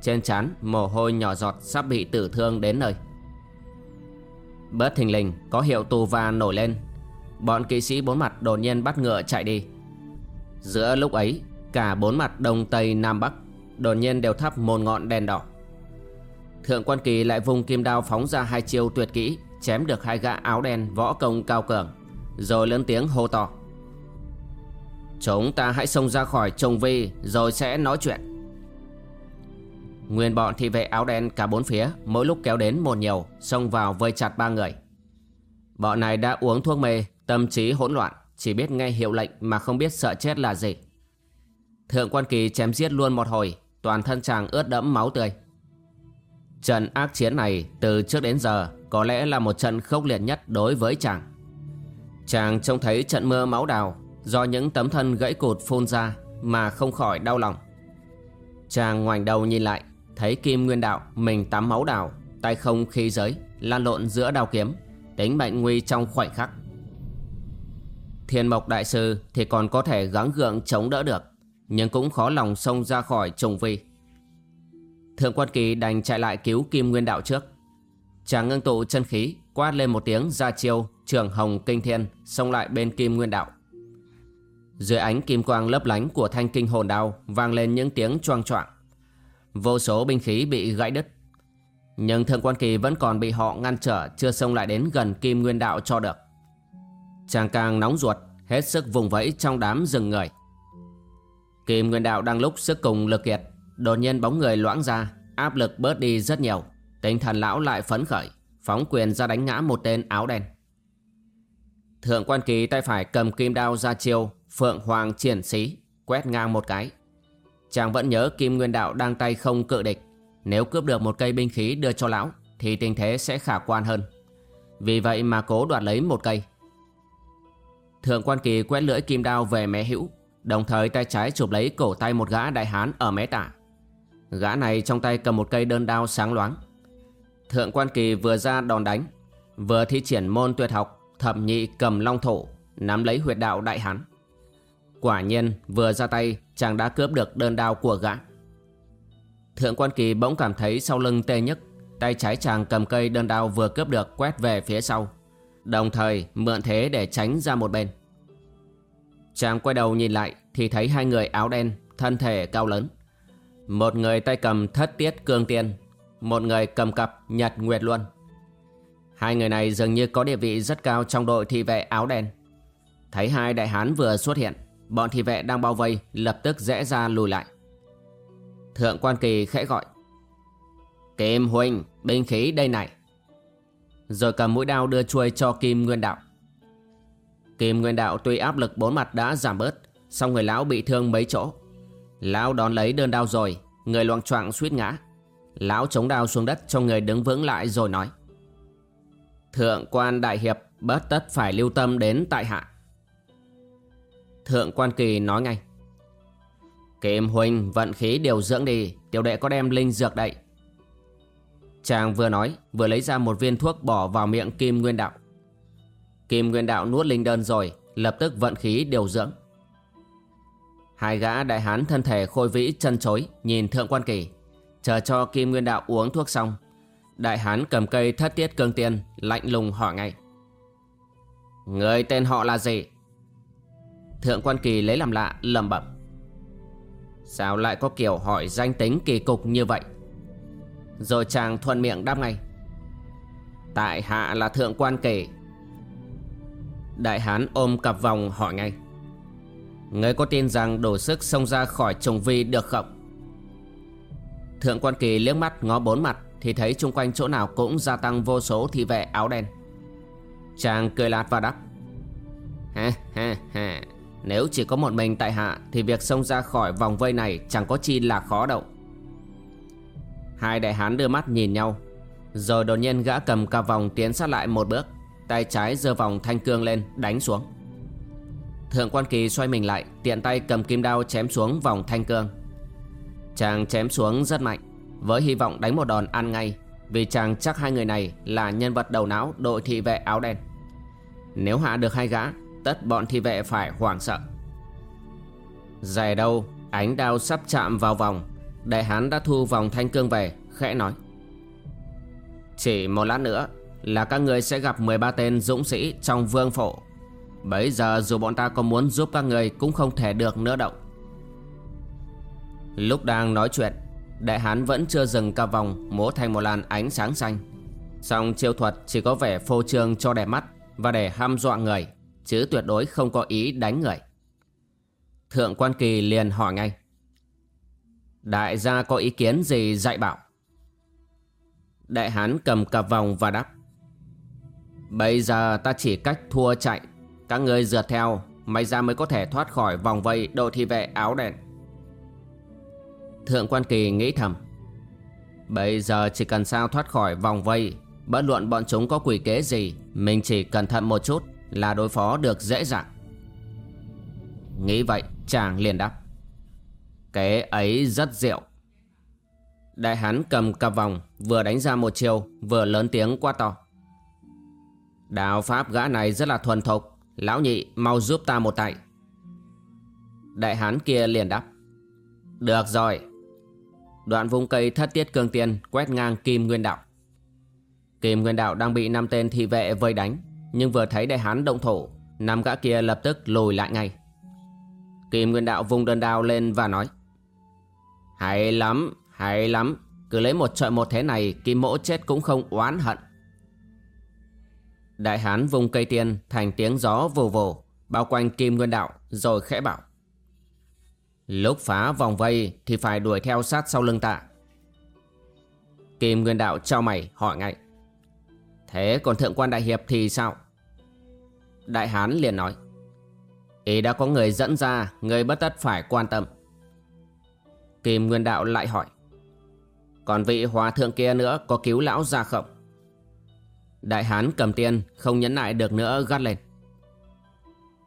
Trên trán, mồ hôi nhỏ giọt sắp bị tử thương đến nơi. Bớt thình lình, có hiệu tù va nổi lên. Bọn kỵ sĩ bốn mặt đột nhiên bắt ngựa chạy đi. Giữa lúc ấy Cả bốn mặt đông tây nam bắc Đột nhiên đều thắp một ngọn đèn đỏ. Thượng quan kỳ lại vùng kim đao phóng ra hai chiêu tuyệt kỹ, Chém được hai gã áo đen võ công cao cường, Rồi lớn tiếng hô to. Chúng ta hãy xông ra khỏi trùng vi, Rồi sẽ nói chuyện. Nguyên bọn thị vệ áo đen cả bốn phía Mỗi lúc kéo đến một nhiều, Xông vào vây chặt ba người. Bọn này đã uống thuốc mê, Tâm trí hỗn loạn, Chỉ biết nghe hiệu lệnh mà không biết sợ chết là gì. Thượng quan kỳ chém giết luôn một hồi, Toàn thân chàng ướt đẫm máu tươi. Trận ác chiến này từ trước đến giờ Có lẽ là một trận khốc liệt nhất đối với chàng. Chàng trông thấy trận mưa máu đào Do những tấm thân gãy cụt phun ra Mà không khỏi đau lòng. Chàng ngoảnh đầu nhìn lại, Thấy Kim Nguyên Đạo mình tắm máu đào, Tay không khí giới, Lan lộn giữa đào kiếm, Tính mệnh nguy trong khoảnh khắc. Thiên Mộc Đại Sư thì còn có thể gắng gượng chống đỡ được. Nhưng cũng khó lòng xông ra khỏi trùng vi Thượng quan kỳ đành chạy lại cứu Kim Nguyên Đạo trước. Chàng ngưng tụ chân khí, Quát lên một tiếng ra chiêu Trường Hồng Kinh Thiên, Xông lại bên Kim Nguyên Đạo. Dưới ánh kim quang lấp lánh của thanh kinh hồn đao Vang lên những tiếng choang choạng. Vô số binh khí bị gãy đứt. Nhưng Thượng quan kỳ vẫn còn bị họ ngăn trở, Chưa xông lại đến gần Kim Nguyên Đạo cho được. Chàng càng nóng ruột, Hết sức vùng vẫy trong đám rừng người. Kim Nguyên Đạo đang lúc sức cùng lực kiệt, Đột nhiên bóng người loãng ra, Áp lực bớt đi rất nhiều. Tinh thần lão lại phấn khởi, Phóng quyền ra đánh ngã một tên áo đen. Thượng quan kỳ tay phải cầm kim đao ra chiêu, Phượng Hoàng triển xí Quét ngang một cái. Chàng vẫn nhớ Kim Nguyên Đạo đang tay không cự địch. Nếu cướp được một cây binh khí đưa cho lão, Thì tình thế sẽ khả quan hơn. Vì vậy mà cố đoạt lấy một cây. Thượng quan kỳ quét lưỡi kim đao về mé hữu Đồng thời tay trái chụp lấy cổ tay một gã đại hán ở mé tả. Gã này trong tay cầm một cây đơn đao sáng loáng. Thượng quan kỳ vừa ra đòn đánh, Vừa thi triển môn tuyệt học Thẩm nhị cầm long thổ, Nắm lấy huyệt đạo đại hán. Quả nhiên, vừa ra tay, Chàng đã cướp được đơn đao của gã. Thượng quan kỳ bỗng cảm thấy sau lưng tê nhức, Tay trái chàng cầm cây đơn đao vừa cướp được quét về phía sau. Đồng thời mượn thế để tránh ra một bên. Chàng quay đầu nhìn lại Thì thấy hai người áo đen, Thân thể cao lớn. Một người tay cầm thất tiết cương tiên Một người cầm cặp nhật nguyệt luân. Hai người này dường như có địa vị rất cao Trong đội thị vệ áo đen. Thấy hai đại hán vừa xuất hiện, Bọn thị vệ đang bao vây Lập tức rẽ ra lùi lại. Thượng quan kỳ khẽ gọi, Kim huynh, Binh khí đây này. Rồi cầm mũi đao đưa chuôi cho Kim Nguyên Đạo. Kim Nguyên Đạo tuy áp lực bốn mặt đã giảm bớt, song người lão bị thương mấy chỗ. Lão đón lấy đơn đao rồi, Người loạn choạng suýt ngã. Lão chống đao xuống đất cho người đứng vững lại rồi nói, Thượng quan đại hiệp bất tất phải lưu tâm đến tại hạ. Thượng quan kỳ nói ngay, Kim huynh vận khí điều dưỡng đi, Tiểu đệ có đem linh dược đậy. Chàng vừa nói, vừa lấy ra một viên thuốc bỏ vào miệng Kim Nguyên Đạo. Kim Nguyên Đạo nuốt linh đơn rồi, lập tức vận khí điều dưỡng. Hai gã đại hán thân thể khôi vĩ chân chối nhìn thượng quan kỳ, chờ cho Kim Nguyên Đạo uống thuốc xong. Đại hán cầm cây thất tiết cương tiên, lạnh lùng hỏi ngay. Người tên họ là gì? Thượng quan kỳ lấy làm lạ, lầm bẩm. Sao lại có kiểu hỏi danh tính kỳ cục như vậy? Rồi chàng thuận miệng đáp ngay Tại hạ là thượng quan kỳ. Đại hán ôm cặp vòng hỏi ngay. Ngươi có tin rằng đủ sức xông ra khỏi trùng vi được không? Thượng quan kỳ liếc mắt ngó bốn mặt Thì thấy chung quanh chỗ nào cũng gia tăng vô số thị vệ áo đen. Chàng cười lạt và đáp. Ha ha ha Nếu chỉ có một mình tại hạ Thì việc xông ra khỏi vòng vây này Chẳng có chi là khó đâu. Hai đại hán đưa mắt nhìn nhau, Rồi đột nhiên gã cầm cà vòng tiến sát lại một bước. Tay trái giơ vòng thanh cương lên, đánh xuống. Thượng quan kỳ xoay mình lại, Tiện tay cầm kim đao chém xuống vòng thanh cương. Chàng chém xuống rất mạnh, Với hy vọng đánh một đòn ăn ngay, Vì chàng chắc hai người này là nhân vật đầu não đội thị vệ áo đen. Nếu hạ được hai gã, Tất bọn thị vệ phải hoảng sợ. Dài đâu, Ánh đao sắp chạm vào vòng, Đại hán đã thu vòng thanh cương về, Khẽ nói. Chỉ một lát nữa là các người sẽ gặp 13 tên dũng sĩ trong vương phổ Bấy giờ dù bọn ta có muốn giúp các người Cũng không thể được nữa đâu. Lúc đang nói chuyện, Đại hán vẫn chưa dừng cả vòng, Múa thành một làn ánh sáng xanh. Song chiêu thuật chỉ có vẻ phô trương cho đẹp mắt Và để ham dọa người, Chứ tuyệt đối không có ý đánh người. Thượng quan kỳ liền hỏi ngay, Đại gia có ý kiến gì dạy bảo? Đại hán cầm cặp vòng và đáp Bây giờ ta chỉ cách thua chạy. Các người dượt theo, May ra mới có thể thoát khỏi vòng vây đội thị vệ áo đen. Thượng quan kỳ nghĩ thầm. Bây giờ chỉ cần sao thoát khỏi vòng vây, Bất luận bọn chúng có quỷ kế gì, Mình chỉ cẩn thận một chút Là đối phó được dễ dàng. Nghĩ vậy, chàng liền đáp. Kế ấy rất diệu. Đại hán cầm cặp vòng, Vừa đánh ra một chiều Vừa lớn tiếng quá to. Đạo pháp gã này rất là thuần thục. Lão nhị mau giúp ta một tay. Đại hán kia liền đáp. Được rồi. Đoạn vung cây thất tiết cương tiên Quét ngang kim nguyên đạo. Kim nguyên đạo đang bị năm tên thị vệ vây đánh Nhưng vừa thấy đại hán động thủ Năm gã kia lập tức lùi lại ngay. Kim nguyên đạo vung đơn đao lên và nói hay lắm, hay lắm. Cứ lấy một trận một thế này Kim mỗ chết cũng không oán hận. Đại hán vùng cây tiên Thành tiếng gió vù vù, Bao quanh kim nguyên đạo Rồi khẽ bảo. Lúc phá vòng vây Thì phải đuổi theo sát sau lưng tạ Kim nguyên đạo trao mày hỏi ngay. Thế còn thượng quan đại hiệp thì sao? Đại hán liền nói. Ý đã có người dẫn ra, Người bất tất phải quan tâm. Kim Nguyên Đạo lại hỏi. Còn vị hòa thượng kia nữa có cứu lão ra không? Đại hán cầm tiên không nhẫn nại được nữa, gắt lên.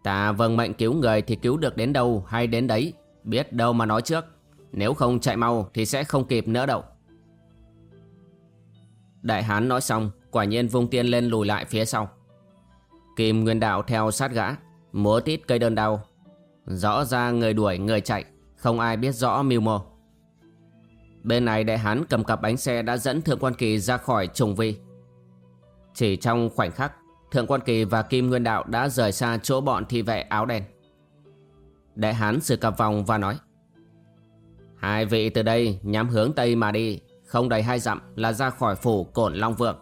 Ta vâng mệnh cứu người thì cứu được đến đâu hay đến đấy, Biết đâu mà nói trước. Nếu không chạy mau thì sẽ không kịp nữa đâu. Đại hán nói xong, Quả nhiên vung tiên lên lùi lại phía sau. Kim Nguyên Đạo theo sát gã, Múa tít cây đơn đau Rõ ra người đuổi, người chạy, không ai biết rõ mưu mô. Bên này đại hán cầm cặp bánh xe đã dẫn Thượng Quan Kỳ ra khỏi trùng vi. Chỉ trong khoảnh khắc, Thượng Quan Kỳ và Kim Nguyên Đạo đã rời xa chỗ bọn thi vệ áo đen. Đại hán sử cặp vòng và nói, Hai vị từ đây nhắm hướng Tây mà đi, Không đầy hai dặm là ra khỏi phủ cổn Long Vượng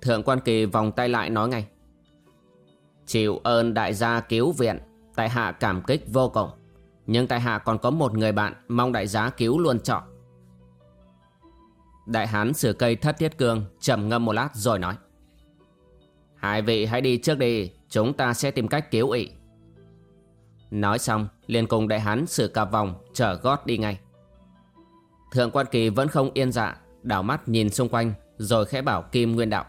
Thượng Quan Kỳ vòng tay lại nói ngay, Chịu ơn đại gia cứu viện, Tại hạ cảm kích vô cùng. Nhưng tại hạ còn có một người bạn Mong đại giá cứu luôn chọn Đại hán sửa cây thất thiết cương trầm ngâm một lát rồi nói. Hai vị hãy đi trước đi, Chúng ta sẽ tìm cách cứu ị. Nói xong, liền cùng đại hán sửa cặp vòng Chở gót đi ngay. Thượng quan kỳ vẫn không yên dạ Đảo mắt nhìn xung quanh, Rồi khẽ bảo Kim Nguyên Đạo.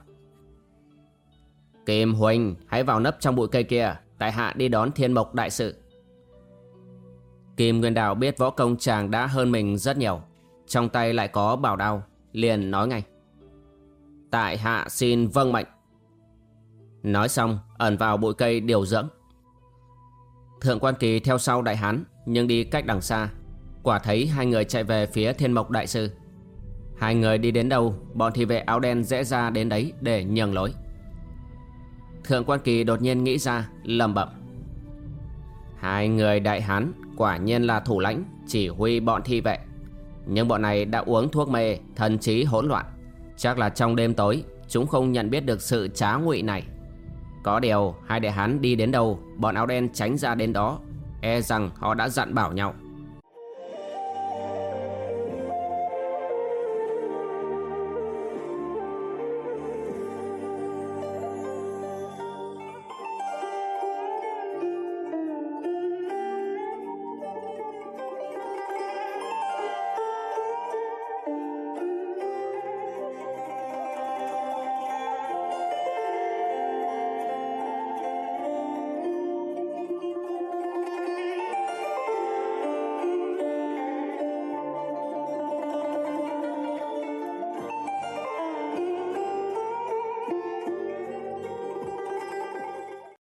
Kim Huỳnh, hãy vào nấp trong bụi cây kia, Tại hạ đi đón thiên mộc đại sự. Kim Nguyên Đạo biết võ công chàng đã hơn mình rất nhiều, Trong tay lại có bảo đao Liền nói ngay. Tại hạ xin vâng mệnh. Nói xong, ẩn vào bụi cây điều dưỡng. Thượng quan kỳ theo sau đại hán, Nhưng đi cách đằng xa. Quả thấy hai người chạy về phía thiên mộc đại sư. Hai người đi đến đâu, Bọn thị vệ áo đen dễ ra đến đấy để nhường lối. Thượng quan kỳ đột nhiên nghĩ ra lầm bẩm. Hai người đại hán Quả nhiên là thủ lãnh, Chỉ huy bọn thi vệ. Nhưng bọn này đã uống thuốc mê, Thần trí hỗn loạn. Chắc là trong đêm tối, Chúng không nhận biết được sự trá ngụy này. Có điều, hai đệ hán đi đến đâu, Bọn áo đen tránh ra đến đó. E rằng họ đã dặn bảo nhau.